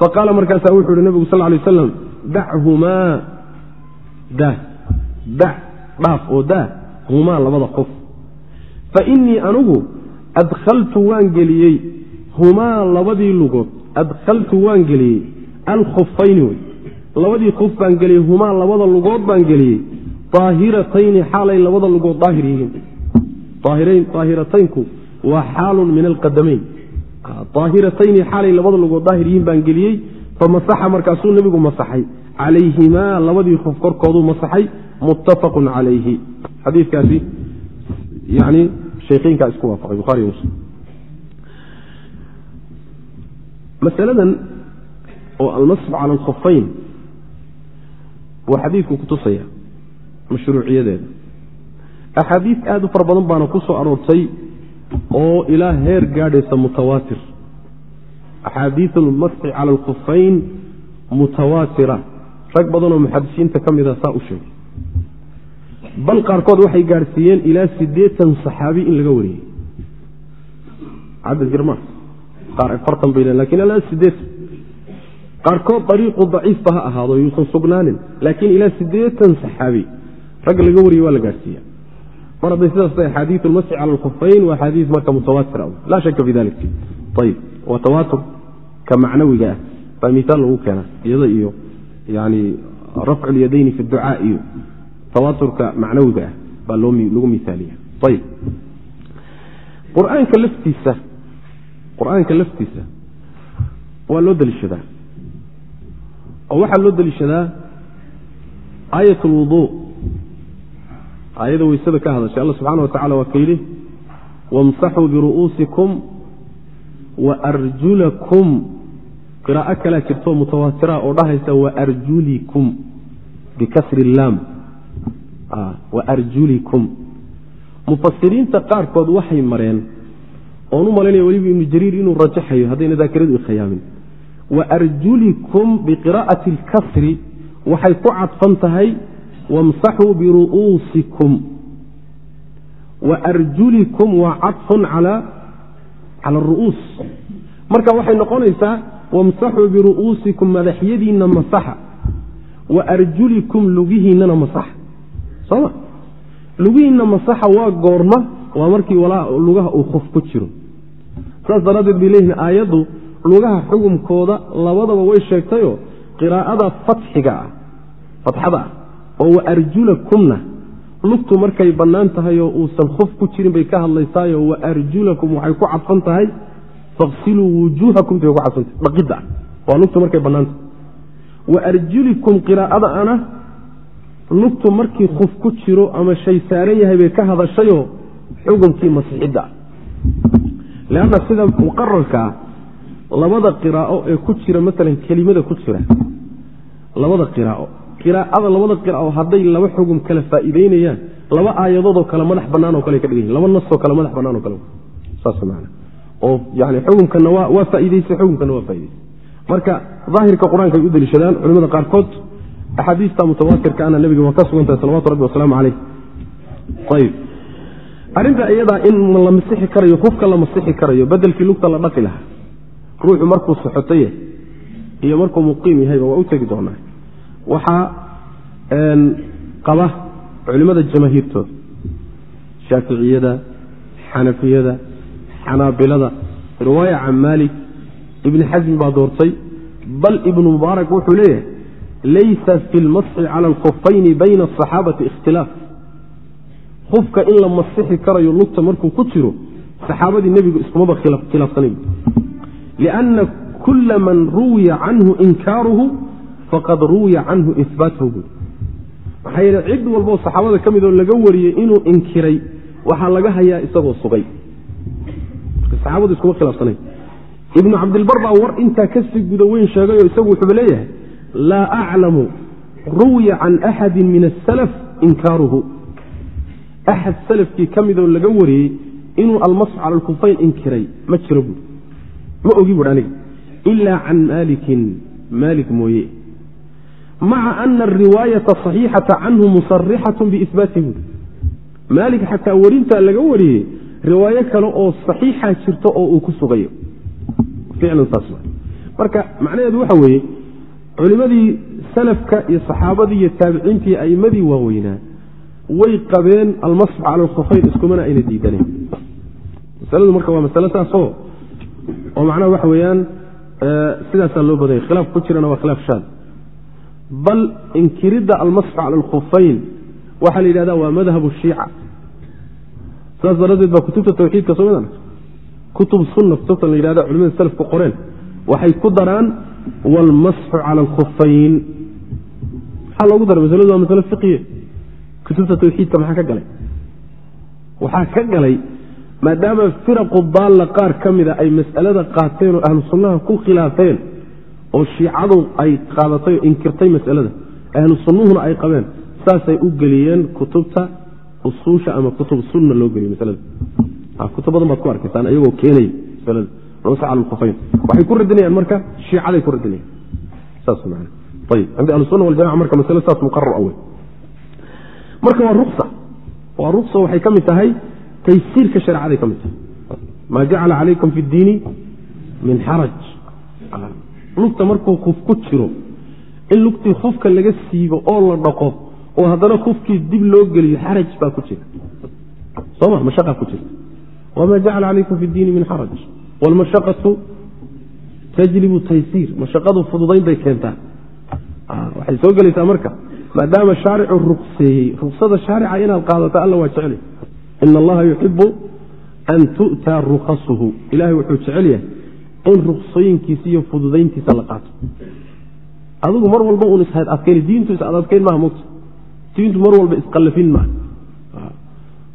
faqaala markaasaa wuxuu ihi nebigu sal lay aslam dachumaa daa dac dhaaf oo daa humaa labada qof fa inii anugu adkhaltu waan geliyey humaa labadii lugood adkhaltu waan geliyey alkhufayni wey labadii kuf baan geliyey humaa labada lugood baan geliyey daahiratayni xaalay labada lugood daahir yihiin daahirataynku waa xaalun min alqadamayn daahiratayni xaalay labada lugood daahir yihiin baan geliyey famasaxa markaasuu nebigu masaxay calayhimaa labadii kuf korkooduu masaxay muttafaqun calayhi xadiikaasi yani shaykheynkaa isku waafaqay buhariy muslim masaladan oo almasxu cala alkhufayn waa xadiidku kutusaya mashruuciyadeeda. Axaadiis aada u fara badan baana ku soo aroortay oo ilaa heer gaadhaysa mutawaatir. Axaadiis almasxi cala alkhufayn mutawaatira. Rag badanoo muxadisiinta ka mida saa u sheegay. Bal qaarkood waxay gaadhsiiyeen ilaa siddeetan saxaabi in laga wariyey cadad jirma qaar afartan bay laakiin ilaa siddeetan qaarkood dariiqu daciifba ha ahaado yuusan sugnaanin laakiin ilaa siddeetan saxaabi rag laga wariyey waa la gaadhsiiya. Mar hadday sidaas tahay axaadiiu lmasxi cala alkufayn waa axaadiis marka mutawaatira laa shaka fi dalik ayib waa tawaatur ka macnawiga ah. Baa miaal lagu keenaa iyada iyo yani rafcu lyadayni fi ducaa iyo tawaaturka macnawiga ah baa lagu miaaliya ayib qur'aanka laftiisa qur'aanka laftiisa waa loo deliishadaa oo waxaa loo deliishadaa aayat lwudu aayada weysada ka hadashay alla subxana wa tacala waa ka yidhi wamsaxuu biru'uusikum wa arjulakum. Qiraa'o kalaa jirto mutawaatira oo dhahaysa waarjulikum bikasri illaam waarjulikum mufasiriinta qaarkood waxay mareen oon u malaynaya weliba ibnu jariir inuu rajaxayo haddayna daakiradu ikhayaamin waarjulikum biqiraa'ati alkasri waxay ku cadfan tahay wamsaxuu biru'uusikum waarjulikum waa cadfun cala aru'uus marka waxay noqonaysaa wamsaxuu biru'uusikum madaxyadiinna masaxa wa arjulikum lugihiinnana masaxa sooma lugihiinna masaxa waa goorma waa markii lugaha uu qof ku jiro saas daraaddeed bay leeyihiin aayaddu lugaha xukumkooda labadaba way sheegtayoo qiraa'ada fatxiga ah fatxada ah oo wa arjulakumna. Lugtu markay bannaan tahay oo uusan qof ku jirin bay ka hadlaysaayo wa arjulakum waxay ku cadfan tahay faqsiluu wujuuhakum bay ku cadfantahay dhaqidda. Ah waa lugtu markay bannaantahay wa arjulikum qiraa'ada ana lugtu markii qof ku jiro ama shay saaran yahay bay ka hadashayoo xukunkii masixidda ah leanna sida muqararkaa labada qiraa'o ee ku jira maalan kelimada ku jira labada qiraa'o qiraa'ada labada qiraa'o hadday laba xugum kala faa'iideynayaan laba aayadoodoo kale madax bannaan oo kale ka dhigan yihiin laba nasoo kale madax bannaan oo kale. Saas maana oo yani xukumkana waa waa faa'iideysay xukumkana waa faa'ideysay marka daahirka qur'aanka ay u deliishadaan culimada qaarkood axaadiista mutawaatirka ana nebiga waa ka sugantahay salawatu rabbi wasalaamu caleyh ayib. Arrinta iyadaa in la masixi karayo hufka la masixi karayo bedelkii lugta la dhaqi lahaa ruuxu markuu soxotaye iyo markuu muqiim yahayba waa u tegi doonaa waxaa qaba culimmada jamaahiirtooda shaaficiyada xanafiyada xanaabilada riwaaya can maalik ibni xasmi baa doortay bal ibnu mubaarak wuxuu leeyahay laysa fi lmasxi cala alkufayni bayna asaxaabati ikhtilaaf. Hufka in la masixi karayo lugta markuu ku jiro saxaabadii nebigu iskumaba khilaafsanayn. Lianna kula man ruwiya canhu inkaaruhu faqad ruwiya canhu ihbaatuhu buui maxaa yeele cid walboo saxaabada ka mid oo laga wariyey inuu inkiray waxaa laga hayaa isagoo sugay. Saxaabadu iskuma khilaafsanayn. Ibnu cabdilbar baa war intaa ka sii guda weyn sheegayoo isagu wuxuuba leeyahay laa aclamu ruwiya can axadin min asalaf inkaaruhu. Axad salafkii ka midoo laga wariyey inuu almasxu cala alkufayn inkiray ma jiro buui ma ogi buui aniga. Ila can maalikin maalik mooye maca ana ariwaayata saxiixata canhu musarixatu biihbaatihi buui maalik xataa warintaa laga wariyey riwaayo kale oo saxiixa jirto oo uu ku sugayo marka macnaheedu waxa weeye culimmadii salafka iyo saxaabadii iyo taabiciintii iyo a'imadii waaweynaa way qabeen almasxu cala iskumana ayna diidaneen masaladu marka waa masale saasoo oo macnaha waxa weeyaan sidaasaa loo badanya khilaaf ku jirana waa khilaaf shaad bal inkiridda almasxu cala alkufayn waxaa la yidhahda waa madhabu shiica. Saas daraaddeed baa kutubta tawxiidka soo midan kutub sunna kutubtan la yidhahda culimada salafku qoreen. Waxay ku daraan waalmasxu cala alkufayn maxaa loogu daray masaladu waa masale fiqiye kutubta tawxiidka maxaa ka galay? Waxaa ka galay maadaama firaqu daalla qaar ka mida ay mas'alada qaateen oo ahlu sunnaha ku khilaafeen oo shiicadu ay qaadatay oo inkirtay masalada ahlu sunnuhuna ay qabeen saasay u geliyeen kutubta usuusha ama kutub sunna loo geliye masalada. Kutub badan baad ku arkaysaan iyagoo keenay masalada. Nusa cala lkufayn waxay ku radinayaan marka shiicaday ku radinayaan. Saas man ayib. Cinda ahli sunna waljamaca marka masale saas muqarar awe. Marka waa ruqsa. Waa ruqsa waxay ka mid tahay taysiirka shareecaday ka mid tahay. Maa jacala calaykum fi ddiini min xaraj lugta markuu kuf ku jiro in lugtii kufka laga siibo oo la dhaqo oo haddana kufkii dib loo geliyo xaraj baa ku jira. Soma mashaqa ku jirta wamaa jacala calaykum fi ddiini min xaraj. Wlmashaqatu tajlibu taysiir. Mashaqadu fududayn bay keentaa. Waxay soo gelaysaa marka. Maadaama shaaricu ruqseeyey ruqsada shaarica inaad qaadato alla waa jecel ina allaha yuxibu an tu'taa rukasuhu ilahay wuxuu jecel yahay in ruqsooyinkiisa iyo fududayntiisa la qaato. Adigu mar walba un ishayd adkayn diintu is adadkayn maaha mogta diintu mar walba isqallafin maaha.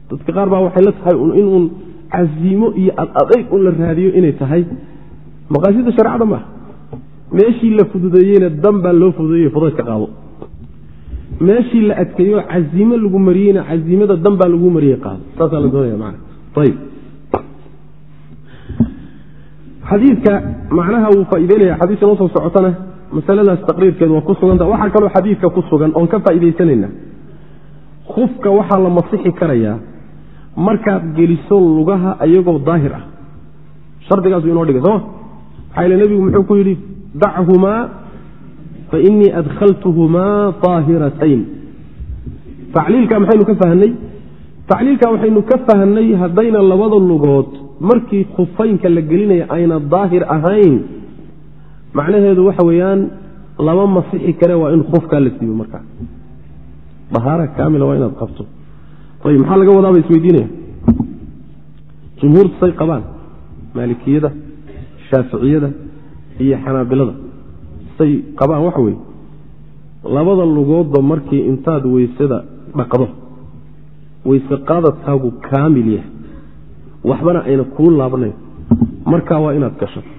Dadka qaar baa waxay la tahay inuun casiimo iyo adadayg un la raadiyo inay tahay maqaasida shareecada maaha. Meeshii la fududeeyeyna dan baa loo fududeeye fudaydka qaado. Meeshii la adkeeyo casiimo lagu mariyeyna casiimada dan baa lagu mariyey qaado. Saasaa la doonaya mana ayb xadiidka macnaha wuu faa'ideynaya xadiiska noo soo socotana masaladaas taqriirkeed waa ku suganta waxaa kaloo xadiidka ku sugan oon ka faa'iidaysanayna kufka waxaa la masixi karayaa markaad geliso lugaha ayagoo daahir ah. Shardigaasu inoo dhigay sooma maxaa yile nebigu muxuu ku yidhi dachumaa fa inii adkhaltuhumaa daahiratayn tacliilka maxaynu ka fahnay tacliilka waxaynu ka fahnay haddayna labada lugood markii khufaynka la gelinaya ayna daahir ahayn. Macnaheedu waxa weeyaan lama masixi kare waa in khufkaa la siibo markaa dahaara kaamila waa inaad qabto. Ayb maxaa laga wadaaba isweydiinaya? Jumhuurtu say qabaan. Maalikiyada shaaficiyada iyo xanaabilada say qabaan. Waxa weeye labada lugoodba markii intaad weysada dhaqdo weyse qaadadkaagu kaamil yahay. Waxbana ayna kuu laabnayn markaa waa inaad gashato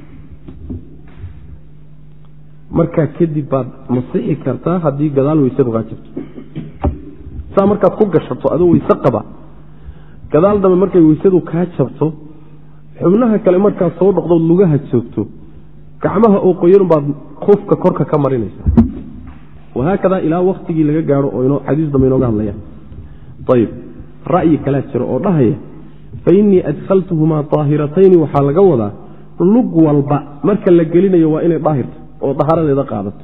markaa kadib baad masixi kartaa haddii gadaal weysadu kaa jabto saa markaad ku gashato adoo weyse qaba. Gadaal dambe markay weysadu kaa jabto xubnaha kale markaad soo dhaqdood lugaha joogto gacmaha oo qoyan baad kufka korka ka marinaysa. Wahaakadaa ilaa waktigii laga gaaro oo xadiis dambe inooga hadlayaan ayib ra'yi kalaa jiro oo dhahaya fa innii adkhaltuhumaa daahiratayni waxaa laga wadaa lug walba. Marka la gelinayo waa inay daahirta oo dahaaradeeda qaadato.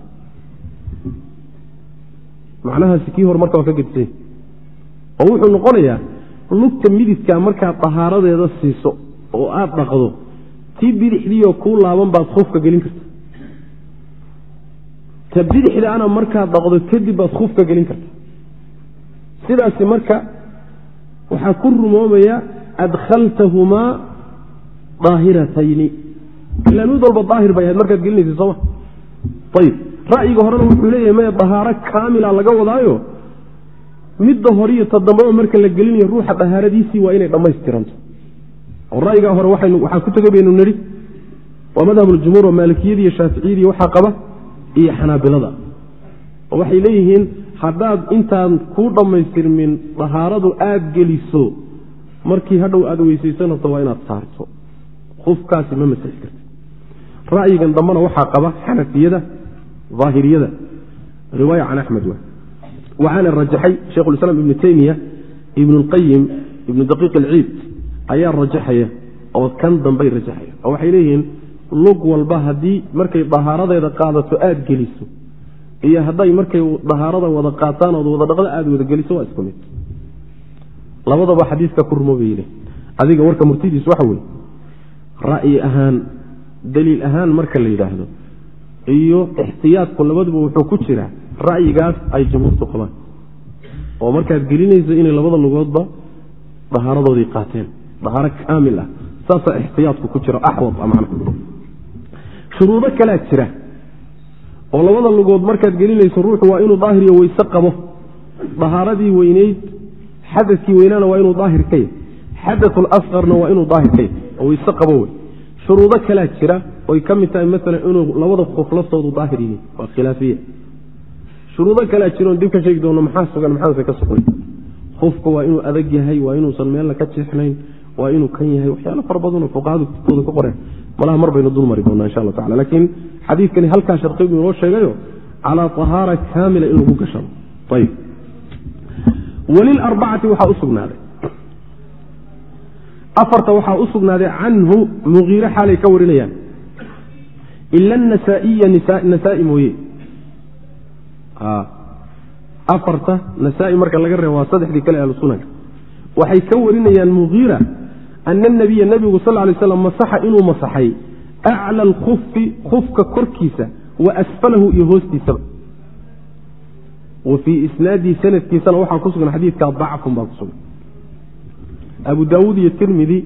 Macnahaasi kii hore marka waa ka gedisay oo wuxuu noqonayaa lugta mididkaa markaad dahaaradeeda siiso oo aad dhaqdo tii bidixdiioo kuu laaban baad khufka gelin karta. Ta bidixdaana markaad dhaqdo kadib baad khufka gelin karta. Sidaasi marka waxaa ku rumoomaya adkhaltahumaa daahiratayni ilaa mid walba daahir bay ahayd markaad gelinaysa sooma ayib ra'yiga horena wuxuu leeyahay maya dahaaro kaamila laga wadaayo? Midda horiyo ta dambeba marka la gelinayo ruuxa dahaaradiisii waa inay dhammaystiranto. Oo ra'yigaa hore waxaan ku tegay baynu nidhi waa madhabuljumhuur oo maalikiyadiiyo shaaficiyadii waxaa qaba iyo xanaabilada. Oo waxay leeyihiin haddaad intaan kuu dhammaystirmin dahaaradu aada geliso markii hadhow aada weysaysanarto waa inaad saarto. Qufkaasi ma masixi karti ra'yigan dambena waxaa qaba xanafiyada aahiriyada riwaaya can axmed wa waxaana rajaxay sheikhulislaam ibnu teymiya ibnu ibnu daqiiq alciid ayaa rajaxaya oo kan dambay rajaxaya. Oo waxay leeyihiin lug walba haddii markay dahaaradeeda qaadato aada geliso iyo hadday markay dahaarada wada qaataan ood wada dhaqda aada wada geliso waa isku mid. Labadaba xadiiska ku rumoobayl adiga warka murtidiis waxa weye ra'yi ahaan daliil ahaan marka la yidhaahdo iyo ixtiyaadku labaduba wuxuu ku jiraa ra'yigaas ay jumhuurtu qabaan oo markaad gelinayso inay labada lugoodba dahaaradoodii qaateen dahaaro kaamil ah saasaa ixtiyaadku ku jira axwad macna shuruudo kalea jira oo labada lugood markaad gelinayso ruuxu waa inuu daahir iyo weyse qabo. Dahaaradii weyneyd xadadkii weynaana waa inuu daahir ka yahy xadaثu اlasqarna waa inuu daahir ka yahy oo weyse qabo wey. Shuruudo kalaa jira oy ka mid tahay maalan inuu labada qof laftoodu daahir yihiin. Waa khilaafiya shuruudo kalaa jiroon dib ka sheegi doono maxaa sugan maxaase ka sugay qofka waa inuu adag yahay waa inuusan meelna ka jeexnayn waa inuu kan yahay waxyaalo fara badanoo fuqahadu kutooda ka qoreen malaha mar baynu dul mari doonaa insha alla tacala laakiin xadiidkani halkaa sharti buu inoo sheegayo calaa ahaara kaamila in lagu gashado ayib walilarbacati waxaa u sugnaaday. Afarta waxaa u canhu muqiire xaalay ka warinayaan. Ila anasaa'iya nasaai mooye. Afarta nasaa marka laga reebo waa saddexdii kale ahlusunanka waxay ka warinayaan mugiira ana nabiya nabigu sal lay slam masaxa inuu masaxay acla alkufi kufka korkiisa wa asfalahu iyo hoostiisaba wa fii isnaadii sanadkiisana waxaa ku sugan xadiidka dacfun baa ku sugan abu daawuud iyo tirmidi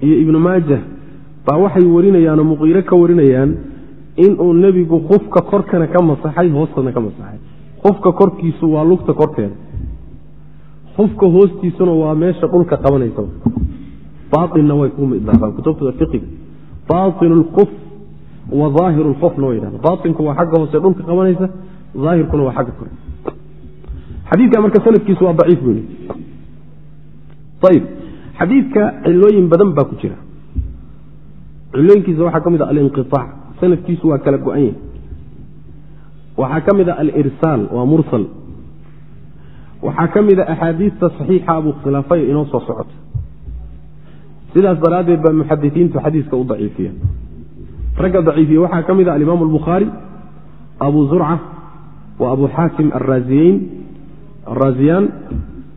iyo ibnu maajah baa waxay warinayaanoo muqiire ka warinayaan inuu nebigu kufka korkana ka masaxay hoostana ka masaxay kufka korkiisu waa lugta korkeeda kufka hoostiisuna waa meesha dhulka qabanaysa baainna way ku idlaaqaan kutubta fiqiga baain lkuf wa aahir lkufna way yidhahda baainku waa xagga hoose dhulka qabanaysa aahirkuna waa xagga kore. Xadiidka marka sanadkiisu waa daciif buu ayib xadiidka cilooyin badan baa ku jira. Cilooyinkiisa waxaa ka mid a alinqiaac sanadkiisu waa kala go-an yahay. Waxaa ka mid a alirsaal waa mursal. Waxaa ka mid a axaadiista saxiixa abuu khilaafay inoo soo socota sidaas daraaddeed baa muxadisiintu xadiiska u daciifiya ragga daciifiya waxaa ka mid a alimaamu albukhaari abu zurca wa abu xaakim araaziyeyn araaziyaan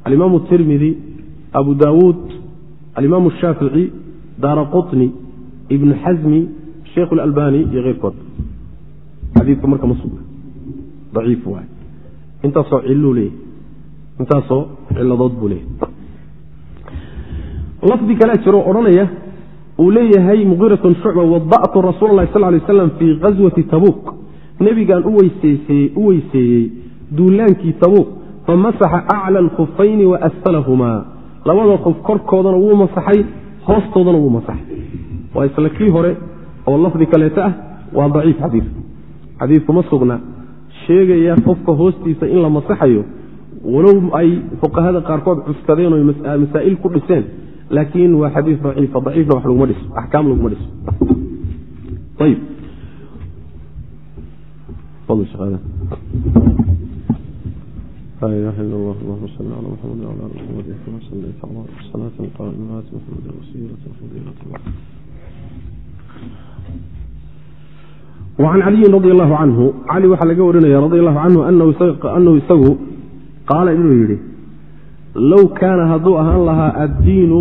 alimaamu tirmidi abu daawuud alimaamu shaafici daara qutni ibnu xasmi sheikh اlalbani iyo keyrkood xadiidku marka ma sugna. Daciif waay. Intaasoo ciluu leeyahy intaasoo ciladood buu leeyahy lafdi kalea jiroo odhanaya uu leeyahay muqiratun shucba wada'tu rasuula lahi sal lay aslam fii ghaswati tabuuk. Nebigaan u weyseeyey duulaankii tabuuk famasaxa acla alkhufayni wa asfalahumaa. Labada qof korkoodana wuu masaxay hoostoodana wuu masaxay. Waa isla kii hore oo lafdi kaleeto ah waa daciif xadiidku xadiidkuma sugna sheegaya qofka hoostiisa in la masaxayo walow ay fuqahada qaarkood cuskadeen oo masaa'il ku dhiseen laakiin waa xadiis daciifa daciifna wax laguma dhiso axkaam laguma dhiso ayib لا إله إلا الله اللهم صل على محمد وعلى آل محمد كما صليت على صلاة قائمات محمد وسيلة فضيلة الله وعن علي رضي الله عنه علي waxaa laga warinaya رضي الله عنه أنhu isagu qaala inuu yidhi low kaana hadduu ahaan lahaa addiinu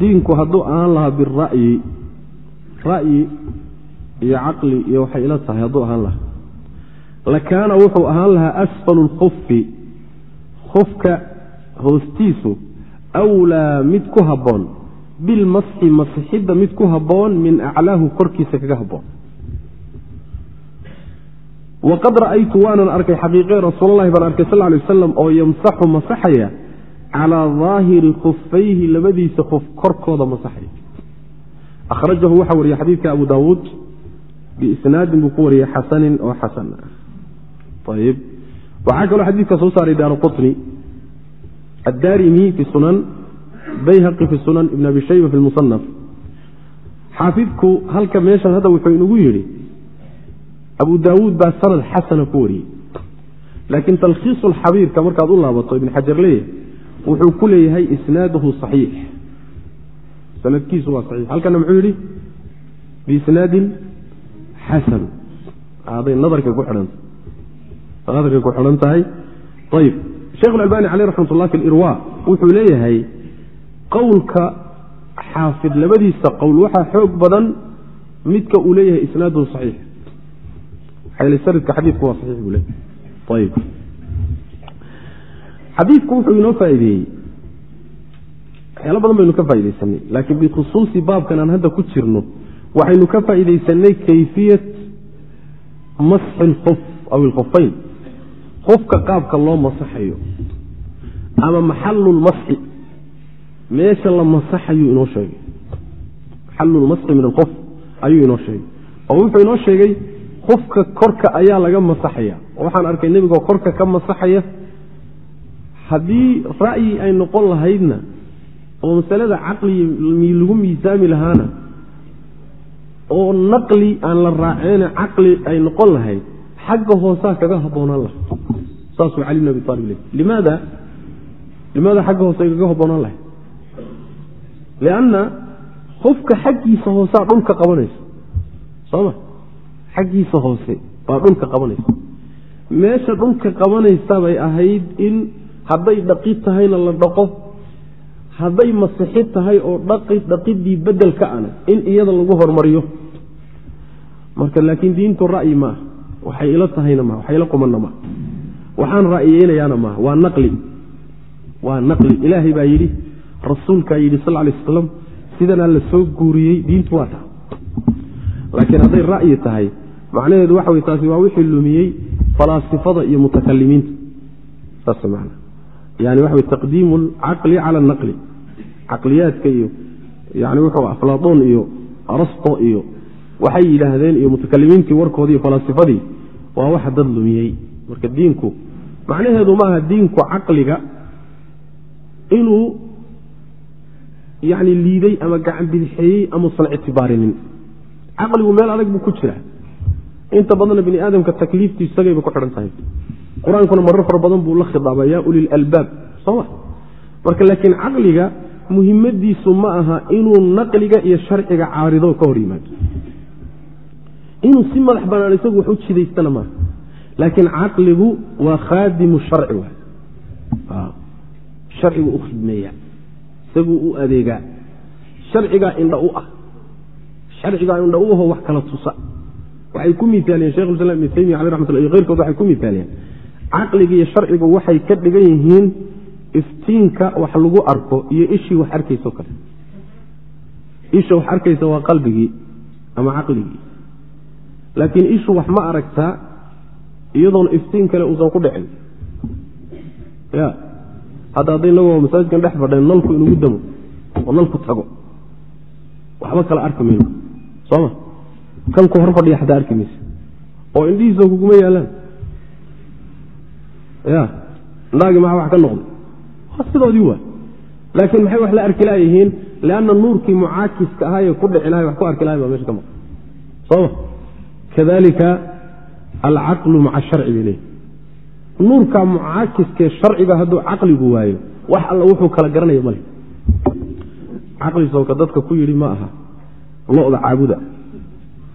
diinku hadduu ahaan lahaa bira'yi ra'yi iyo caqli iyo waxay ila tahay hadduu ahaan lahaa. Lakaana wuxuu ahaan lahaa asfalu lkufi kufka hoostiisu awlaa mid ku habboon bilmasxi masixidda mid ku habboon min aclaahu korkiisa kaga habboon waqad ra'aytu waanan arkay xaqiiqe rasuulalahi baan arkay sal lay wasalam oo yamsaxu masaxaya calaa daahiri kufayhi labadiisa kuf korkooda masaxaya ahrajahu waxaa wariyey xadiidka abu daawuud biisnaadin buu ku wariyey xasanin oo xasan ayb waxaa kaloo xadiidka soo saaray daaru qutni addaarimi fi sunan bayhaqi fi sunan ibn abi shayba fi lmusanaf xaafidku halka meeshan hadda wuxuu inagu yidhi abu daawuud baa sanad xasana ku wariyey. Laakiin talkhiisu lxabiirka markaad u laabato ibn xajar leeyahay wuxuu ku leeyahay isnaaduhu saxiix. Sanadkiisu waa saxiix. Halkana muxuu yidhi? Biisnaadin xasan. Aday nadarkay ku xidhanta nadarkay ku xidhan tahay? Ayib sheekh اlalbani caleyh raxmat ullah fi wuxuu leeyahay qowlka xaafid labadiisa qowl. Waxaa xoog badan midka uu leeyahay isnaaduhu saxiix sanadka xadiidku waa saxiix buu leeyahay. Ayib. Xadiidku wuxuu inoo faa'iideeyey waxyaalo badan baynu ka faaidaysanay laakiin bikhusuusi baabkan aan hadda ku jirno waxaynu ka faa'iidaysanay kayfiyat masxi lkuf aw ilkhufayn qofka qaabka loo masaxayo ama maxalu lmasxi meesha la masaxayuu inoo sheegay. Xallulmasxi min alqof ayuu inoo sheegay. Oo wuxuu inoo sheegay qofka korka ayaa laga masaxaya. Waxaan arkay nebigoo korka ka masaxaya. Haddii ra'yi ay noqon lahaydna oo masalada caqli lagu miisaami lahaana oo naqli aan la raaceene caqli ay noqon lahayd xagga hoosaa kaga habboonaan lahay saasuu cali bn abi aalib le limaada limaada xagga hoose ay kaga habboonaan lahayd lianna qofka xaggiisa hoosaa dhulka qabanaysa. Sooma xaggiisa hoose baa dhulka qabanaysa. Meesha dhulka qabanaysa bay ahayd in hadday dhaqid tahayna la dhaqo hadday masixid tahay oo dhaqidii bedelka ana in iyada lagu hormariyo. Marka laakiin diintu ra'yi maaha waxay ila tahayna maaha waxay ila qumanna maaha waxaan ra'yeynayaana maaha waa naqli. Waa naqli. Ilaahay baa yidhi rasuulkaa yidhi sal lay aslam sidanaa la soo guuriyey diintu waa taa laakiin hadday ra'yi tahay macnaheedu waxa wey taasi waa wixii lumiyey falaasifada iyo mutakalimiinta. Saas man yani waxa wey taqdiimu alcaqli cala anaqli caqliyaadka iyo yani wuxuu aflaatoon iyo arasto iyo waxay yidhaahdeen iyo mutakalimiintii warkoodii iyo falaasifadii waa wax dad lumiyey. Marka diinku macnaheedu maaha diinku caqliga inuu yani liiday ama gacan bidixeeyey amuusan ictibaarinin. Caqligu meel adag buu ku jira inta badanna bini aadamka takliiftu isagayba ku xidhan tahay. Qur'aankuna marar fara badan buu la khidaaba yaa uli lalbaab soma marka laakiin caqliga muhimadiisu ma aha inuu naqliga iyo sharciga caarido ka hor yimaado. Inuu si madax banaan isagu wax u jidaystana maaha laakiin caqligu waa khaadimu sharci waay. Sharcigu u khidmeeya isaguu u adeegaa. Sharcigaa indha u ah. Sharcigaa indha u aho wax kala tusa waxay ku miaaliyeen shekhulislam ibn taymiya aleh ramat iyo keyrkood waxay ku miaaliyeen caqliga iyo sharcigu waxay ka dhigan yihiin iftiinka wax lagu arko iyo ishii wax arkayso kale. Isha wax arkaysa waa qalbigii ama caqligii. Laakiin ishu wax ma aragtaa iyadoona iftiin kale uusan ku dhicin. Ya hadda hadday inagoo masaajidkan dhex fadheen nalku inugu damo oo nalku tago. Waxba kala arki mayno. Sooma kan ku hor fadhiya xataa arki maysa oo indhihiisa kuguma yaalaan. Ya indhaagii maxaa wax ka noqday waa sidoodii waa laakiin maxay wax la arki laayihiin lianna nuurkii mucaakiska ahaayee ku dhici lahay wax ku arki lahay baa meesha ka maqan. Sooma kadalika alcaqlu maca sharci bay leeyihi nuurka mucaakiskee sharciga hadduu caqligu waayo wax alla wuxuu kala garanaya male caqli sowka dadka ku yidhi ma aha loda caabuda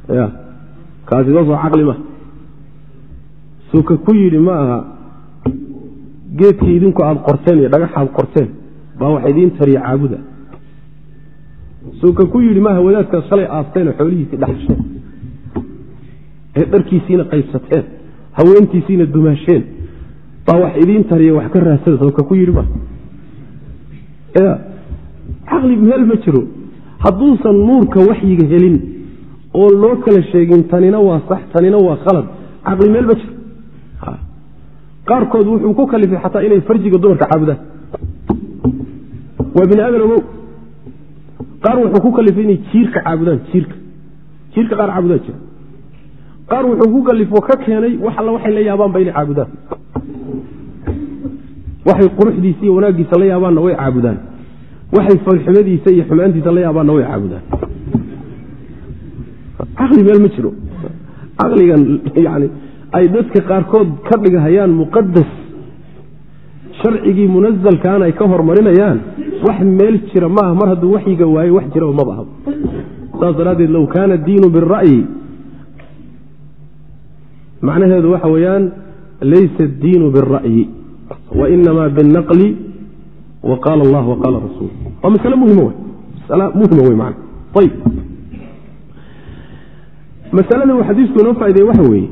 ya kaasi ka soo caqli ma. Suka ku yidhi ma aha. Geedkii idinku aada qorteen iyo dhagaxaad qorteen baa wax idiin tariya caabuda. Suka ku yidhi maaha wadaadkaad shalay aasteenoo xoolihiisii dhaxasheen ee dharkiisiina qaybsateen haweentiisiina dumaasheen baa wax idiin tariya wax ka raadsada sawka ku yidhi ma. Ya caqli meel ma jiro. Hadduusan nuurka waxyiga helin oo loo kala sheegin tanina waa sax tanina waa khalad. Caqli meel ma jiro qaarkood wuxuu ku kalifay xataa inay farjiga dumarka caabudaan waa bini aadan ogow. Qaar wuxuu ku kalifay inay jiirka caabudaan jiirka. Jiirka qaar caabudaan jira. Qaar wuxuu ku kalifo ka keenay wax alla waxay la yaabaanba inay caabudaan. Waxay quruxdiisa iyo wanaaggiisa la yaabaanna way caabudaan. Waxay falxumadiisa iyo xumaantiisa la yaabaanna way caabudaan caqli meel ma jiro. Caqligan yani ay dadka qaarkood ka dhigahayaan muqadas sharcigii munazalkaana ay ka hormarinayaan wax meel jira maaha mar hadduu waxyiga waayo wax jiraba maba aha saas daraaddeed low kaana diinu bira'yi macnaheedu waxa weeyaan laysa addiinu bira'yi wainama biاlnaqli wa qaala allah wa qaala rasuul waa masale muhima wey masale muhima wey man ayb masalada uu xadiisku inoo faaideye waxa weeye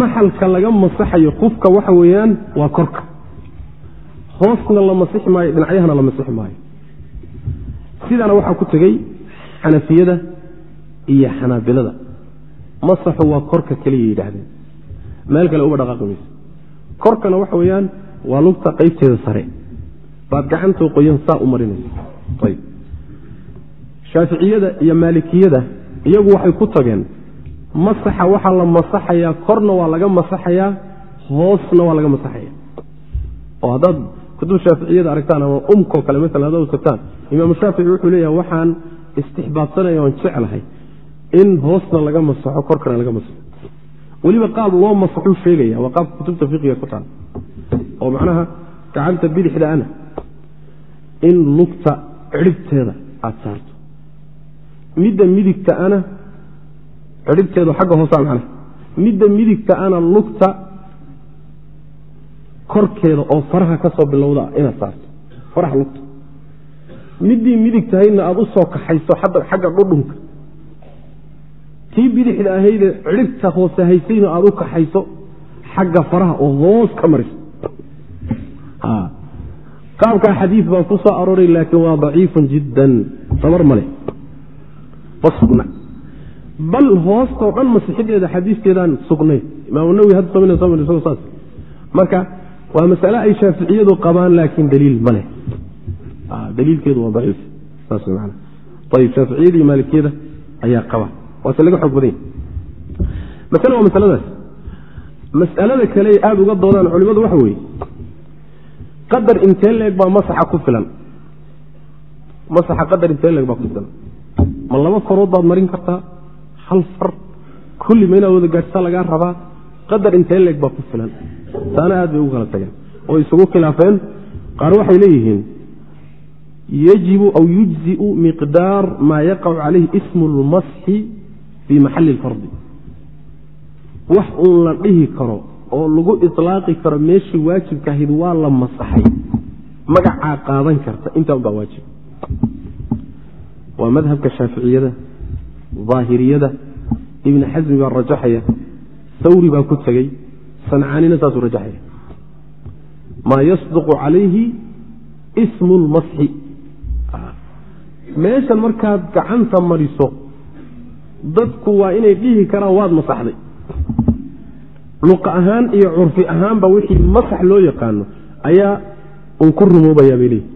maxalka laga masaxayo qufka waxa weeyaan waa korka. Hoosna la masixi maayo dhinacyahana la masixi maayo. Sidaana waxaa ku tegey xanafiyada iyo xanaabilada. Masaxu waa korka keliya yidhaahdeen. Meel kale uba dhaqaaqi mayso. Korkana waxa weeyaan waa lugta qaybteeda sare. Baad gacantoo qoyan saa u marinaysa ayb shaaficiyada iyo maalikiyada iyagu waxay ku tageen masaxa waxaa la masaxayaa korna waa laga masaxayaa hoosna waa laga masaxaya oo haddaad kutub shaaficiyada aragtaan ama umko kale maala hadaad tagtaan imaamu shaafici wuxuu leeyaha waxaan istixbaabsanaya oon jeclahay in hoosna laga masaxo korkana laga masaxo. Weliba qaab loo masaxuu sheegaya waa qaabka kutubta fiqiga ku taal oo macnaha gacanta bidixdaana in lugta cidhibteeda aada saarto midda midigta ana cidhibteedu xagga hoosa macnaha midda midigta ana lugta korkeeda oo faraha ka soo bilowda inaad saarto. Faraha lugta. Middii midig aada u soo kaxayso xagga dhudhunka. Tii bidixda ahayde cidhibta hoose haysayna aada u kaxayso xagga faraha oo hoos ka mariso. Qaabkaa xadiid baa ku soo arooray laakiin waa daciifun jiddan. Sabar male sugna bal hoostao dhan masixideeda xadiiskeedaan sugnayn imaam nawi hadda marka waa masale ay shaaficiyadu qabaan laakiin daliil ma leh. Daliilkeedu waa daciif. Saas man ayib shaaficiyada iyo maalikiyada ayaa qaba. Waase laga xoog badanya masale waa masaladaas. Mas'alada kale ay aada uga doodaan culimadu waxa weeye. Qadar intee leeg baa masaxa ku filan? Masaxa qadar intee leeg baa ku filan ma laba farood baad marin kartaa? Hal far kulli ma inaad wada gaadhsaa lagaa rabaa. Qadar intee leeg baa ku filan. Taana aad bay ugu kala tageen. Oo isugu khilaafeen. Qaar waxay leeyihiin yajibu aw yujziu miqdaar maa yaqacu calayhi ismu lmasxi fii maxalli lfardi wax uun la dhihi karo oo lagu ilaaqi karo meeshii waajibka ahayd waa la masaxay. Magacaa qaadan karta. Intaa unbaa waajib waa madhabka shaaficiyada daahiriyada ibni xasmi baa rajaxaya hawri baa ku tegey sancaanina saasuu rajaxaya. Maa yasduqu calayhi ismu lmasxi meeshan markaad gacanta mariso dadku waa inay dhihi karaan waad masaxday. Luqa ahaan iyo curfi ahaanba wixii masax loo yaqaano ayaa un ku rumoobayaa bay leeyihi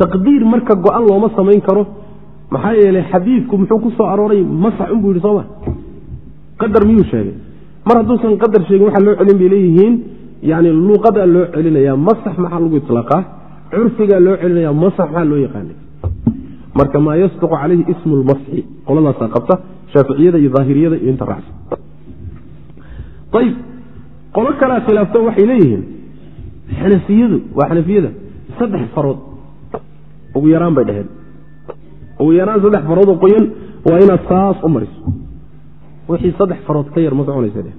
taqdiir marka go-an looma samayn karo. Maxaa yeelay xadiidku muxuu ku soo arooray masax unbuu yidhi sooma. Qadar miyuu sheegay? Mar hadduusan qadar sheegin waxaa loo celin bay leeyihiin. Yani luqadaa loo celinayaa masax maxaa lagu iطlaaqaa curfigaa loo celinaya masax maxaa loo yaqaanay? Marka maa yasduqu calayhi ismu lmasxi qoladaasaa qabta shaaficiyada iyo daahiriyada iyo inta raacsan ayib qolo kalea khilaafto waxay leeyihiin xanafiyadu waa xanafiyada saddex farood ugu yaraan bay dhaheen. Ugu yaraan saddex farood oo qoyan waa inaad saas u mariso. Wixii saddex farood ka yar ma soconaysa dheh.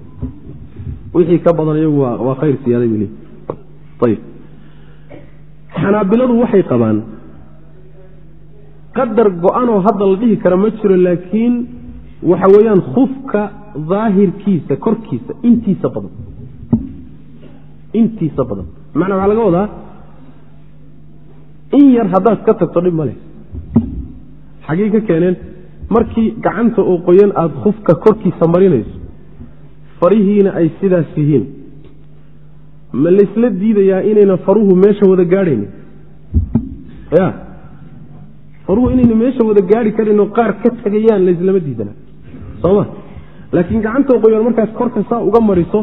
Wixii ka badan iyagu waa khayr siyaaday bay leeyihiin ayib xanaabiladu waxay qabaan qadar go-anoo hadda la dhihi kara ma jiro laakiin waxa weeyaan khufka daahirkiisa korkiisa intiisa badan. Intiisa badan. Macnaa waxaa laga wadaa in yar haddaad ka tagto dhib ma leh. Xaggey ka keeneen markii gacanta oo qoyan aada khufka korkiisa marinayso farihiina ay sidaas yihiin. Ma laysla diidayaa inayna faruhu meesha wada gaadhaynin? Ya. Faruhu inayna meesha wada gaari karin oo qaar ka tegayaan layslama diidana. Sooma. Laakiin gacanta oo qoyan markaas korka saa uga mariso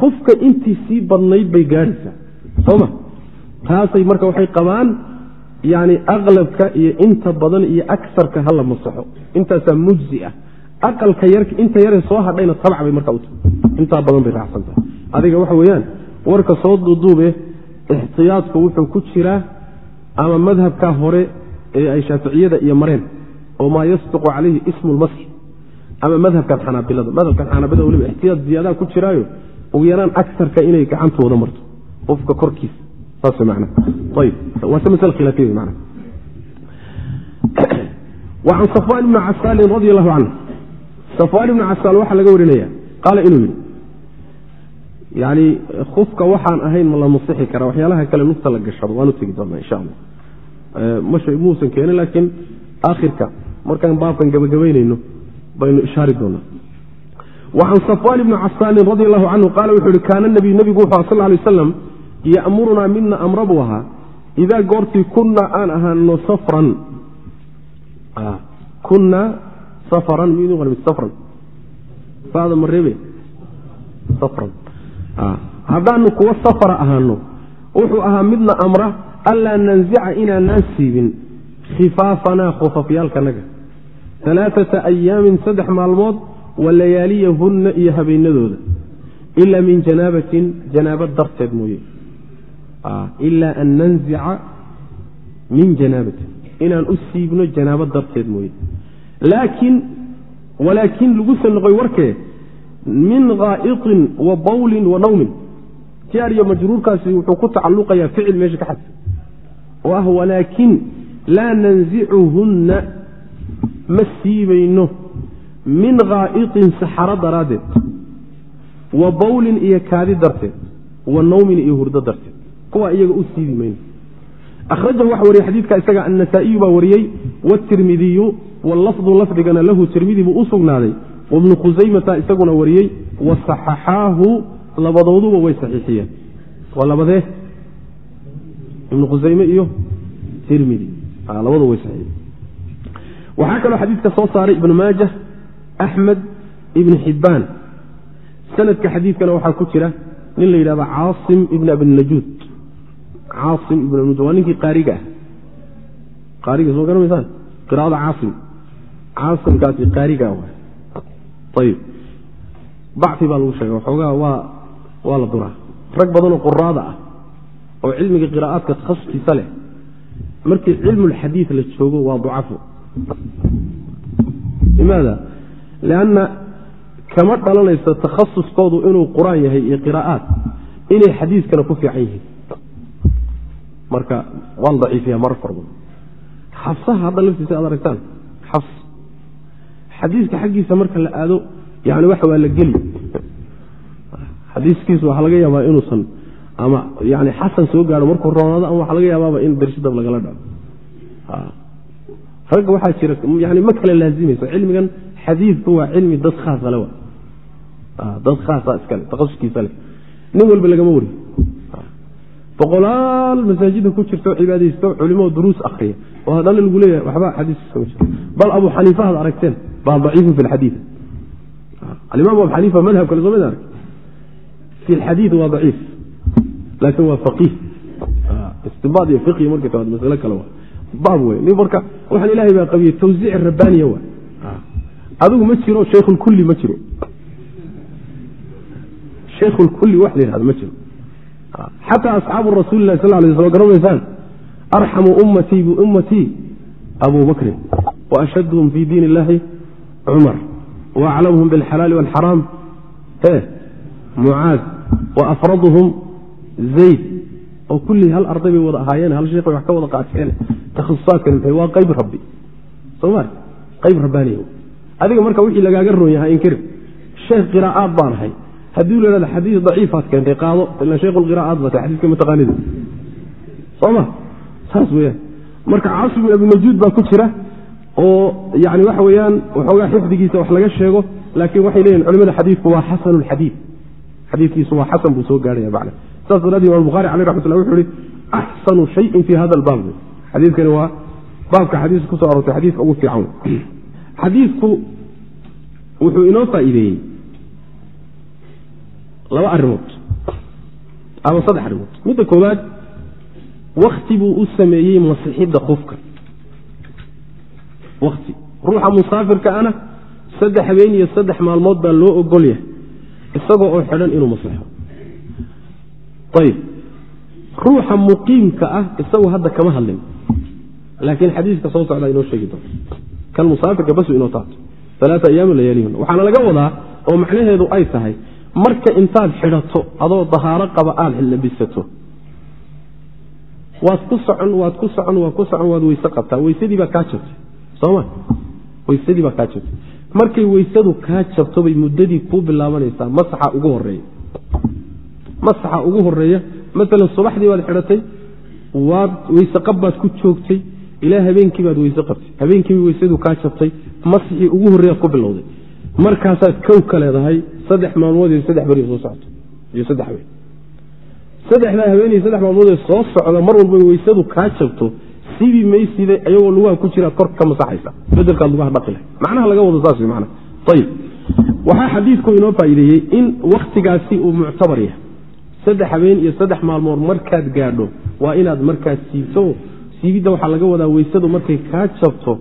khufka intii sii badnayd bay gaadhaysaa. Sooma taasay marka waxay qabaan yani aqlabka iyo inta badan iyo agsarka hala masaxo. Intaasaa mujzi ah. Aqalka inta yare soo hadhayna tabc bay markaa utahay intaa badan bay raacsantahay adiga waxa weeyaan warka soo duuduube ixtiyaadku wuxuu ku jiraa ama madhabka hore ee ay shaaficiyada iyo mareen oo maa yasduqu calayhi ismu lmasxi ama madhabkan xanaabilada. Madhabkan xanaabilada waliba ixtiyaad ziyaadaha ku jiraayo ugu yaraan agsarka inay gacantooda marto qofka korkiisa can safwaan ibni casaalin radi allahu canhu safwaan ibni casaal waxaa laga warinaya qaala inuu yidhi yani kufka waxaan ahayn ma la masixi karaa waxyaalaha kale nugta la gashado waan u tegi doonaa insha allah. Muusan keenin laakiin aakhirka markaan baabkan gabagabaynayno baynu ishaari doonaa. Wa can safwaan ibni casaalin radi allahu canhu qaala wuxuu yihi kaana nabiy nebigu wuxu sal lay aslam ya'murunaa midna amra buu ahaa idaa goortii kunnaa aan ahaano safran. Kunnaa safaran miydu qalmi safran? Faada mareebe safran. Haddaanu kuwa safara ahaano wuxuu ahaa midna amra anlaa nanzica inaanaan siibin khifaafanaa khufafyaalkanaga alaaata ayaamin saddex maalmood wa layaaliyahunna iyo habeenadooda. Ilaa min janaabatin janaaba darteed mooye ilaa an nanzica min janaabatin inaan u siibno janaabo darteed mooye laakiin walaakin lagu soo noqoy warkee min haa'iطin wa bawlin wa nawmin jaar iyo majruurkaasi wuxuu ku tacalluqayaa ficil meesha ka xadsa oo ah walaakin laa nanzicuhunna ma siibayno min haa'iطin saxaro daraaddeed wa bawlin iyo kaadi darteed wa nawmin iyo hurdo darteed kuwa iyaga u siibi mayno akhrajahu waxa wariyey xadiidka isaga annasaa'iyu baa wariyey wاtirmidiyu wallafdu lafdigana lahu tirmidi buu u sugnaaday. Wabnu khusaymata isaguna wariyey wa saxaxaahu labadooduba way saxiixiyeen. Waa labadee? Ibnu khusayme iyo tirmidi labadu way saxiixiyeen. Waxaa kaloo xadiidka soo saaray ibnu maajah axmed ibn xibbaan sanadka xadiidkana waxaa ku jira nin la yidhahdo caasim ibn abinajuud caasim ibn abinajuud waa ninkii qaariga ah. Qaariga soo garamaysaan qiraa'ada caasim caasimkaasi qaariga wa ayib bacfi baa lagu sheega waxoogaa waa waa la duraa. Rag badanoo quraada ah oo cilmiga qiraa'aadka takhasuskiisa leh. Markii cilmulxadiid la joogo waa ducafo limaada? Lianna kama dhalanayso takhasuskoodu inuu qur'aan yahay iyo qiraa'aad. Inay xadiiskana ku fiican yihiin marka waa la daciifiya marar fara badan xabsaha hadda laftiisa aad aragtaan xabs xadiiska xaggiisa marka la aado yani waxa waa la geli. Xadiiskiisu waxaa laga yaabaa inuusan ama yani xasan soo gaaro markuu roonaado ama waxaa laga yaabaaba in darshadab lagala dhaco ragga waxaa jira yani ma kala laazimayso cilmigan xadiidku waa cilmi dad khaasa le dad khaasa iskale takhasuskiisa leh. Nin walba lagama wariyo boqolaal masaajida ku jirto cibaadaysto culimo duruus akriya oo haddana lagu leeyahay waxba xadiiskiisa ma jiro bal abu xaniifa had aragteen baa daciifun fi lxadiid alimaam abu xaniifa madhab kale soo mid arag fi lxadiid waa daciif laakiin waa faqiih. Istibaad iyo fiqhi markay tawaad masale kale waa. Baab wey nin marka waxaan ilaahay baa qabiyey tawsiic rabbaaniya waa. Adigu ma jiro sheikhulkulli ma jiro. Sheikhulkulli wax la yihahdo ma jiro xataa asxaabu rasuuli lah sal lay sl garamaysaan arxamu ummatii biummatii abu bakrin waashadhum fi diin illahi cumar waaclamhum bilxalaali walxaraam e mucaad waafraduhum zayd oo kullii hal arday bay wada ahaayeen hal sheekh bay wax ka wada qaateen takhasusaadkani maxay waa qayb rabbi soma qayb rabbaaniya adiga marka wixii lagaaga roon yahay inkir sheekh qiraa'aad baan ahay haddii la hahdo xadiis daciifaad keentay qaado ila sheekhuqiraa'aad baa tahay xadiiska mataqaanida soma saas weyaan marka caasim bin abinajuud baa ku jira oo yani waxa weeyaan waxoogaa xifdigiisa wax laga sheego laakiin waxay leeyihiin culimada xadiidku waa xasanu lxadiid xadiidkiisu waa xasan buu soo gaarhaya macna. Saas daraadii imam bukhari caleh raxmat llah wuxuu ihi axsanu shayin fi hada albaab xadiidkani waa baabka xadiiska ku soo arortay xadiiska ugu fiican. Xadiidku wuxuu inoo faa'iideeyey laba arrimood ama saddex arrimood. Midda koowaad wakti buu u sameeyey masixidda kufka wakti ruuxa musaafirka ana saddex habeen iyo saddex maalmood baa loo ogol yahay isagoo oo xidhan inuu masixo ayib. Ruuxa muqiimka ah isagu hadda kama hadlin. Laakiin xadiiska soo socdaa inoo sheegi doonto kan musaafirka basu inoo taabto. Alaaa ayaama layaalihun waxaana laga wadaa oo macnaheedu ay tahay marka intaad xidhato adoo dahaaro qaba aada labisato waad ku socon waad ku socon waad ku socon waad weyse qabtaa. Weysadii baa kaa jabtay soma weysadii baa kaa jabtay. Markay weysadu kaa jabto bay muddadii kuu bilaabanaysaa masaxa ugu horreeya masaxa ugu horreeya maalan subaxdii baad xidhatay waad weyse qab baad ku joogtay ilaa habeenkii baad weyse qabtay. Habeenkiiba weysadu kaa jabtay masixii ugu horreeyaad ku bilowday. Markaasaad kow ka leedahay saddex maalmood saddex beri soo socoto iyo saddex habeen saddexdaa habeenay saddex maalmoodee soo socda mar walba weysadu kaa jabto. Sibi mayside ayagoo lugaha ku jira kor ka masaxaysa. Bedelkaad lugaha dhaqila macnaha laga wado saas man ayib waxaa xadiidku inoo faa'iideeyey in wakhtigaasi uu muctabar yahay. Saddex habeen iyo saddex maalmood markaad gaadho waa inaad markaas siibto siibidda waxaa laga wadaa weysadu markay kaa jabto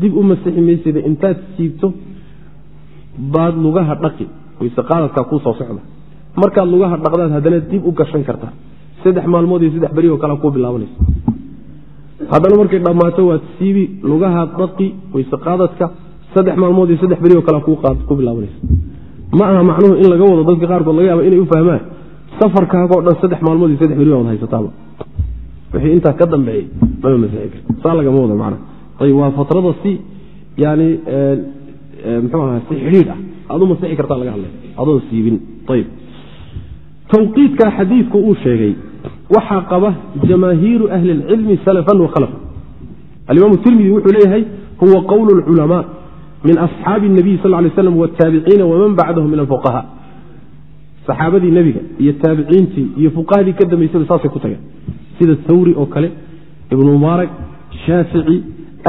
dib u masixi maysida intaad siibto baad lugaha dhaqi weyse qaadadkaa kuu soo socda. Markaad lugaha dhaqdaad haddana dib u gashan kartaa saddex maalmood iyo saddex beri oo kale kuu bilaabanaysa. Haddana markay dhammaato waad siibi lugaha dhaqi weyse saddex maalmood iyo saddex beri oo kale ku bilaabanaysa. Ma aha macnuhu in laga wado dadka qaarkood laga yaaba inay u fahmaan. Safarkaagoo dhan saddex maalmood iyo saddex beri baad haysataaba. Wixii intaa ka dambeeyey mama masixi karta. Saa lagama wado macna ayib waa fatrada si yani mxuu aha si xidhiidh ah aad u masixi kartaa laga hadlay adoon siibin ayib tawqiidka xadiidku uu sheegay waxaa qaba jamaahiiru ahli اlcilmi salafan wa khalafan alimaam tirmidi wuxuu leeyahay huwa qowl اlculamaa min asxaabi الnabiy sal lay slam wاtaabiciina waman bacdahu min alfuqaha saxaabadii nebiga iyo taabiciintii iyo fuqahadii ka dambaysaba saasay ku tageen sida thawri oo kale ibnu mubaarak shaafici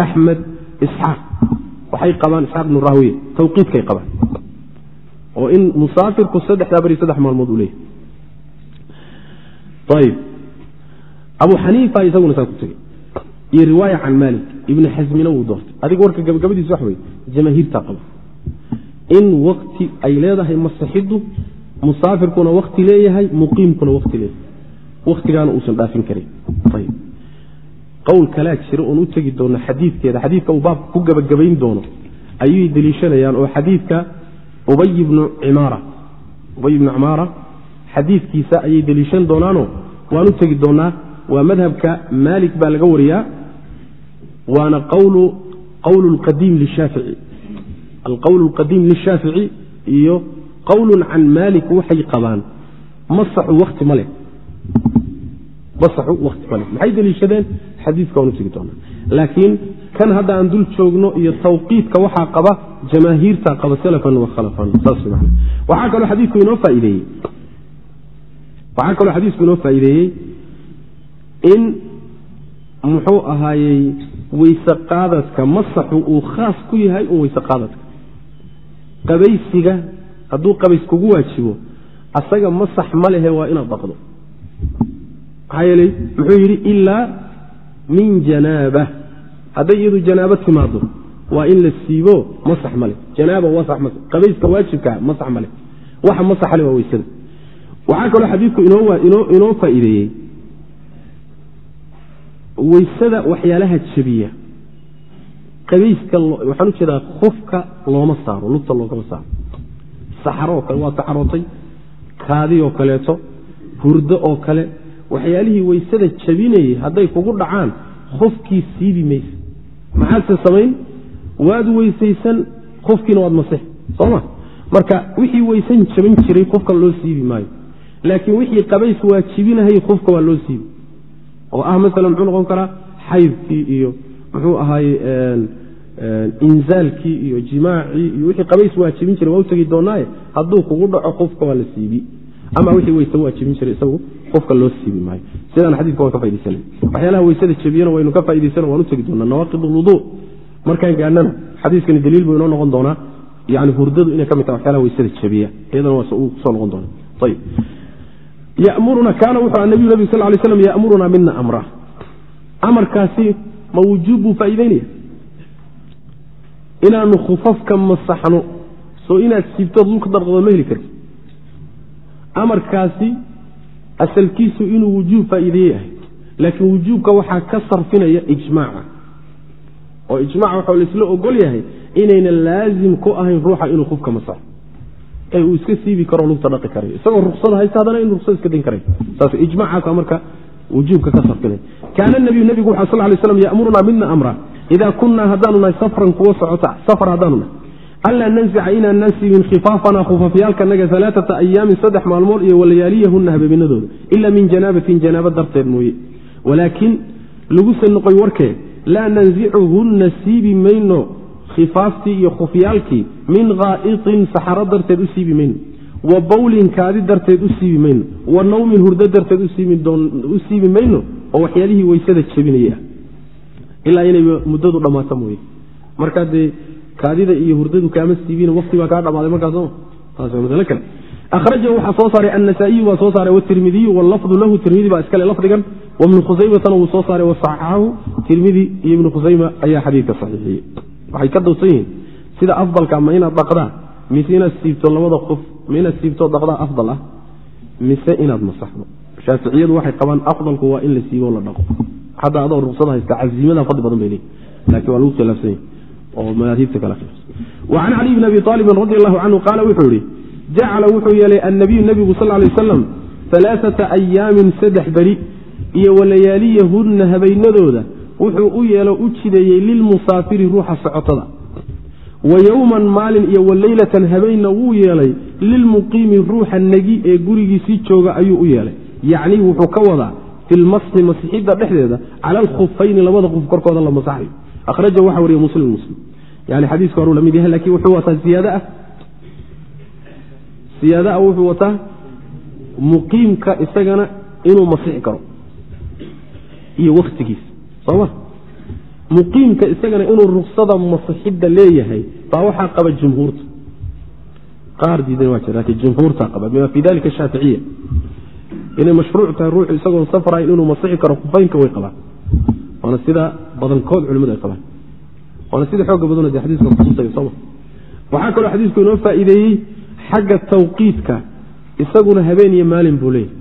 axmed isxaaq waxay qabaan isxaaq ibnu rahwiye tawqiidkay qabaan. Oo in musaafirku saddexdaa beri saddex maalmood uu leeyahy ayb abu xaniifa isaguna saa ku tegey. Iyo riwaaya can maalik ibni xasmina wuu doortay. Adiga warka gabagabadiis wax wey jamaahiirtaa qaba. In wakti ay leedahay masixiddu musaafirkuna wakti leeyahay muqiimkuna wakti leeyahay. Waktigaana uusan dhaafin karin. Ayb qowl kalaa jira oon u tegi doono xadiidkeeda xadiidka uu baabka ku gebagabayn doono ayay deliishanayaan oo xadiidka ubay bnu cimaara ubay ibnu cimaara xadiidkiisa ayay deliishan doonaano waan u tegi doonaa waa madhabka maalik baa laga wariyaa waana qawlu qadiim lishaafici iyo qowlun can maalik waxay qabaan masaxu wakti ma leh masaxu wakti ma leh maxay deliishadeen? Xadiidka waan u tegi doonaa. Laakiin kan hadda aan dul joogno iyo tawqiidka waxaa qaba jamaahiirta qaba salafan wa khalafan. Waxaa kaloo xadiisku inoo faa'iideeyey. In muxuu ahaayey weyse qaadadka masaxu uu khaas ku yahay un weyse qaadadka qabaysiga hadduu qabays kugu waajibo asaga masax ma lehe waa inaad dhaqdo maxaa yeeley muxuu yidhi ilaa min janaaba. Hadday iyadu janaabo timaado waa in la siibo masax ma leh. Janaaba wasax ma qabayska waajibkaa masax ma leh. Waxa masaxa le waa weysada waxaa kaloo xadiidku inoo faa'iideeyey. Weysada waxyaalaha jebiya. Qabayska waxaan u kufka looma saaro lugta loogama saaro. Saxaro oo kale waa saxarootay kaadi oo kaleeto hurdo oo kale waxyaalihii weysada jabinayay hadday kugu dhacaan kufkii siibi maysa. Maxaadse samayn? Waad weysaysan kufkiina waad masix sooma? Marka wixii weysan jabin jiray kufkan loo siibi maayo. Laakiin wixii qabays waajibinahay qofka waa loo siibi oo ah maala muxuu noqon karaa? Xaydkii iyo muxuu ahaaye inzaalkii iyo jimaacii iyo wixii qabays waajibin jiray. Waa u tegi doonaaye? Hadduu kugu dhaco qofka waa la siibi ama wixii weyse waajibin jiray isagu qofka loo siibi maayo. Sidaan xadidka waan ka faidaysana waxyaalaha weysada jebiyana waynu ka faa'idaysana waan u tegi doonaa nawaaqid ulwuduu markaan gaadhnana xadiiskani daliil buu inoo noqon doonaa. Yani hurdadu inay ka mid taha waxyaalaha weysada jebiya iyadana waa ku soo noqon doona ayb yamuruna kaana wuxuu nabiyu nabig sal lay slam yamurunaa mina amra. Amarkaasi ma wujuub buu faa'iideynaya inaanu khufafka masaxno soo inaad siibtood dulka darqado ma heli karti amarkaasi asalkiisu inuu wujuub faa'iideeye ahay laakiin wujuubka waxaa ka sarfinaya ijmaaca. Oo ijmac waxau laisla ogol yahay inayna laazim ku ahayn ruuxa inuu khufka masaxo. Ee uu iska siibi karo lugta dhaqi karayo isagoo ruksada haysta haddana inuu ruksada iska din karayo saas ijmacaasa marka wujuubka ka sarfinay kaana nabiyu nebigu waxaa sal lay slam yamurunaa midna amra idaa kunnaa haddaanu nahay safran kuwa socota safar haddaanu nahay anlaa nansica inaan nansibin khifaafana khufafyaalkanaga alaaata ayaamin saddex maalmood iyo walayaaliyahunna habeeninadooda ila min janaabatin janaaba darteed mooye walaakin laguse noqoy warkee laa nansicuhunna siibi mayno khifaaftii iyo khufyaalkii min haa'itin saxaro darteed u siibi mayno wa bawlin kaadi darteed u siibi mayno wa nawmin hurdo darteed u siibi mayno oo waxyaalihii weysada jebinaya ilaa inay muddadu dhammaato mooye markaa dee kaadida iyo hurdadu kaama siibin waqti baa kaa dhammaaday kale. Ahrajahu waxaa soo saaray annasaa'iyu baa soo saaray watirmidiyu wallafdu lahu tirmidi baa iskale lafdigan. Wabnu khusaymatana wuu soo saaray wasaxaxahu tirmidi iyo ibnu khusayma ayaa xadiidka saxiixiyey. Waxay ka dawsan yihiin sida afdalka ma inaad dhaqdaa mise inaad siibto labada qof ma inaad siibto dhaqdaa afdal ah mise inaad masaxdo. Shaaficiyadu waxay qabaan afdalku waa in la siibo la dhaqo. Hadda adoo ruqsada haysta casiimada fadli badan bay leeyihiin laakiin waa lagu khilaafsan yahi oo madaahibta kala can caliy bn abi aalibin radi allahu canhu qaala wuxuu yihi jacala wuxuu yeelay annabiyu nebigu sal lay wasalam alaaata ayaamin saddex beri iyo walayaaliyahunna habeynadooda wuxuu u yeelo u jideeyey lilmusaafiri ruuxa socotada. Wa yowman maalin iyo waleylatan habeenna wuu yeelay lilmuqiimi ruuxa negi ee gurigiisii jooga ayuu u yeelay. Yacnii wuxuu ka wadaa fi lmasxi masixidda dhexdeeda cala alkhufayni labada qof korkooda la masaxayo ahraja waxa wariye muslim muslim yani xadiiska horuu la mid yahay laakiin wuxuu wataa siyaad ah siyaad ah wuxuu wataa muqiimka isagana inuu masixi karo iyo waktigiisa sooma muqiimka isagana inuu ruksada masixidda leeyahay baa waxaa qaba jumhuurta qaar diidan waa jira laakiin jumhuurta qaba bima fi dalika shaaficiya inay mashruuc tahay ruuxu isagoon safrayn inuu masixi karo kufaynka way qabaan waana sida badankood culimadu ay qabaan. Waana sida xooga badano de xadiiska kutusay sooma waxaa kaloo xadiisku inoo faa'iideeyey xagga tawqiidka isaguna habeen iyo maalin buu leeyahy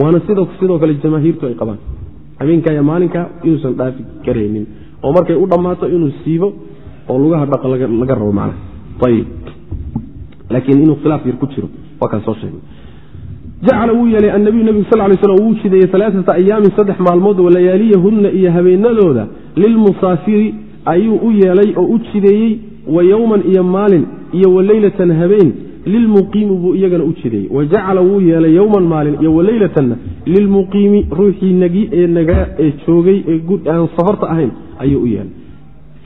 waana sidoo kale jamaahiirtu ay qabaan. Habeenka iyo maalinka inuusan dhaafi karaynin oo markay u dhammaato inuu siibo oo lugaha dhaqa laga rabo macna ayib laakiin inuu khilaaf yar ku jiro waa kaan soo sheegay jacala wuu yeelay annabiyu nebigu sal lay slam wuu jideeyey alaaata ayaamin saddex maalmood walayaaliyahunna iyo habeenadooda lilmusaafiri ayuu u yeelay oo u jideeyey wa yowman iyo maalin iyo waleylatan habeen lilmuqiimi buu iyagana u jideeyey wa jacala wuu yeelay yowman maalin iyo waleylatanna lilmuqiimi ruuxii nagi ee nagaa ee joogay ee aan safarta ahayn ayuu u yeelay.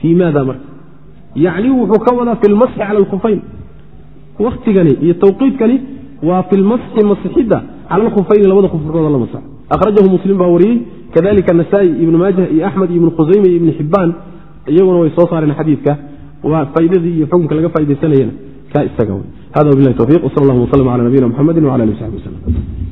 Fii maada marka? Yacni wuxuu ka wadaa fi lmasxi cala alkhufayn waktigani iyo tawqiidkani waa fi lmasxi masixidda cala alkhufayni labada khufurkooda la masax akhrajahu muslim baa wariyey. Kadalika nasaa-i ibnu maajah iyo axmed ibnu khusayme iyo ibnu xibbaan iyaguna way soo saareen xadiidka. Waa faaidadii iyo xukunka laga faa'idaysanayana kaa isaga hada wabilahi towfiq wsal allahuma wslm cala nabiyina mxamedi wcala ali w saxbi